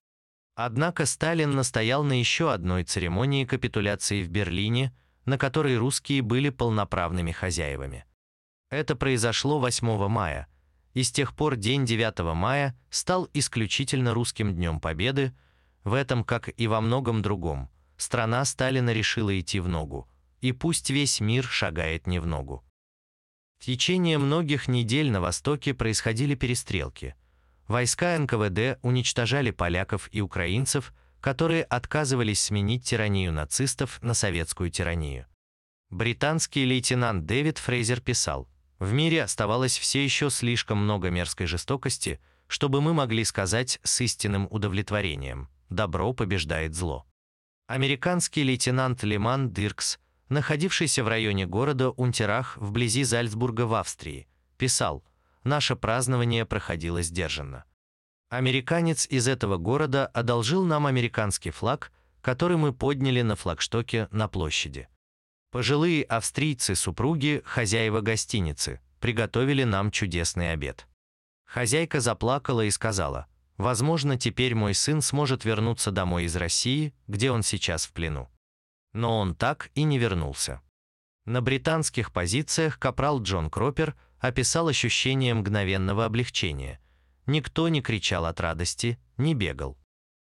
Однако Сталин настоял на еще одной церемонии капитуляции в Берлине, на которой русские были полноправными хозяевами. Это произошло 8 мая, и с тех пор день 9 мая стал исключительно русским днем Победы, в этом, как и во многом другом, страна Сталина решила идти в ногу, и пусть весь мир шагает не в ногу. В течение многих недель на Востоке происходили перестрелки. Войска НКВД уничтожали поляков и украинцев, которые отказывались сменить тиранию нацистов на советскую тиранию. Британский лейтенант Дэвид Фрейзер писал, «В мире оставалось все еще слишком много мерзкой жестокости, чтобы мы могли сказать с истинным удовлетворением «добро побеждает зло». Американский лейтенант Леман Диркс – находившийся в районе города Унтерах вблизи Зальцбурга в Австрии, писал «Наше празднование проходило сдержанно». Американец из этого города одолжил нам американский флаг, который мы подняли на флагштоке на площади. Пожилые австрийцы-супруги, хозяева гостиницы, приготовили нам чудесный обед. Хозяйка заплакала и сказала, Возможно, теперь мой сын сможет вернуться домой из России, где он сейчас в плену. Но он так и не вернулся. На британских позициях капрал Джон Кропер описал ощущение мгновенного облегчения. Никто не кричал от радости, не бегал.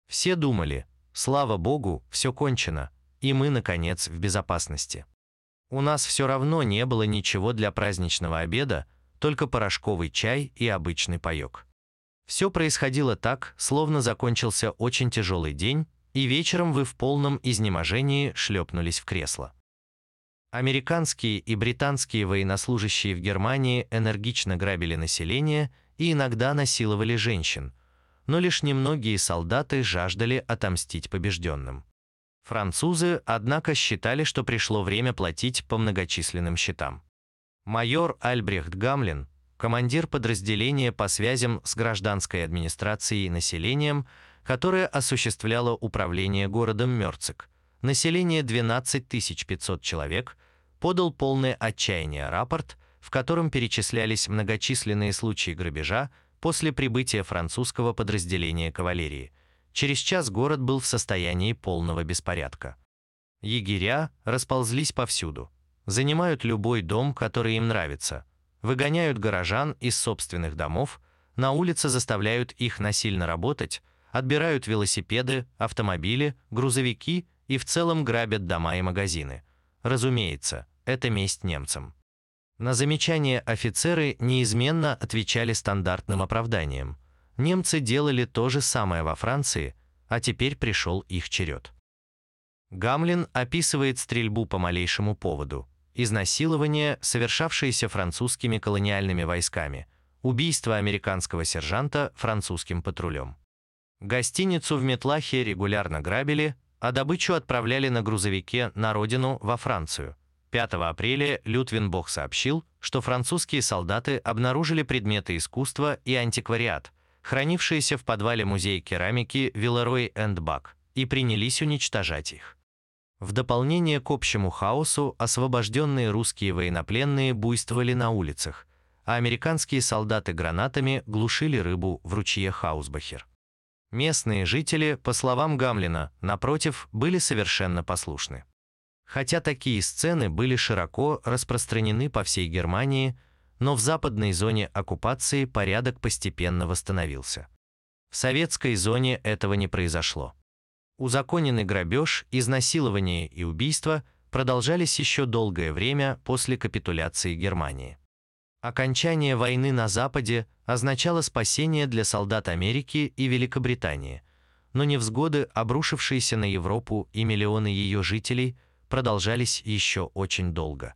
Все думали, слава богу, все кончено, и мы, наконец, в безопасности. У нас все равно не было ничего для праздничного обеда, только порошковый чай и обычный паёк. Все происходило так, словно закончился очень тяжелый день, и вечером вы в полном изнеможении шлепнулись в кресло. Американские и британские военнослужащие в Германии энергично грабили население и иногда насиловали женщин, но лишь немногие солдаты жаждали отомстить побежденным. Французы, однако, считали, что пришло время платить по многочисленным счетам. Майор Альбрехт Гамлин, командир подразделения по связям с гражданской администрацией и населением, которое осуществляло управление городом Мёрцик, население 12 500 человек, подал полное отчаяние рапорт, в котором перечислялись многочисленные случаи грабежа после прибытия французского подразделения кавалерии. Через час город был в состоянии полного беспорядка. Егеря расползлись повсюду, занимают любой дом, который им нравится, выгоняют горожан из собственных домов, на улице заставляют их насильно работать, отбирают велосипеды, автомобили, грузовики и в целом грабят дома и магазины. Разумеется, это месть немцам. На замечания офицеры неизменно отвечали стандартным оправданием. Немцы делали то же самое во Франции, а теперь пришел их черед. Гамлин описывает стрельбу по малейшему поводу, изнасилование, совершавшееся французскими колониальными войсками, убийство американского сержанта французским патрулем. Гостиницу в Метлахе регулярно грабили, а добычу отправляли на грузовике на родину во Францию. 5 апреля Лютвинбох сообщил, что французские солдаты обнаружили предметы искусства и антиквариат, хранившиеся в подвале музея керамики Виллерой энд и принялись уничтожать их. В дополнение к общему хаосу освобожденные русские военнопленные буйствовали на улицах, а американские солдаты гранатами глушили рыбу в ручье Хаусбахер. Местные жители, по словам Гамлина, напротив, были совершенно послушны. Хотя такие сцены были широко распространены по всей Германии, но в западной зоне оккупации порядок постепенно восстановился. В советской зоне этого не произошло. Узаконенный грабеж, изнасилование и убийства продолжались еще долгое время после капитуляции Германии. Окончание войны на Западе означало спасение для солдат Америки и Великобритании, но невзгоды, обрушившиеся на Европу и миллионы ее жителей, продолжались еще очень долго.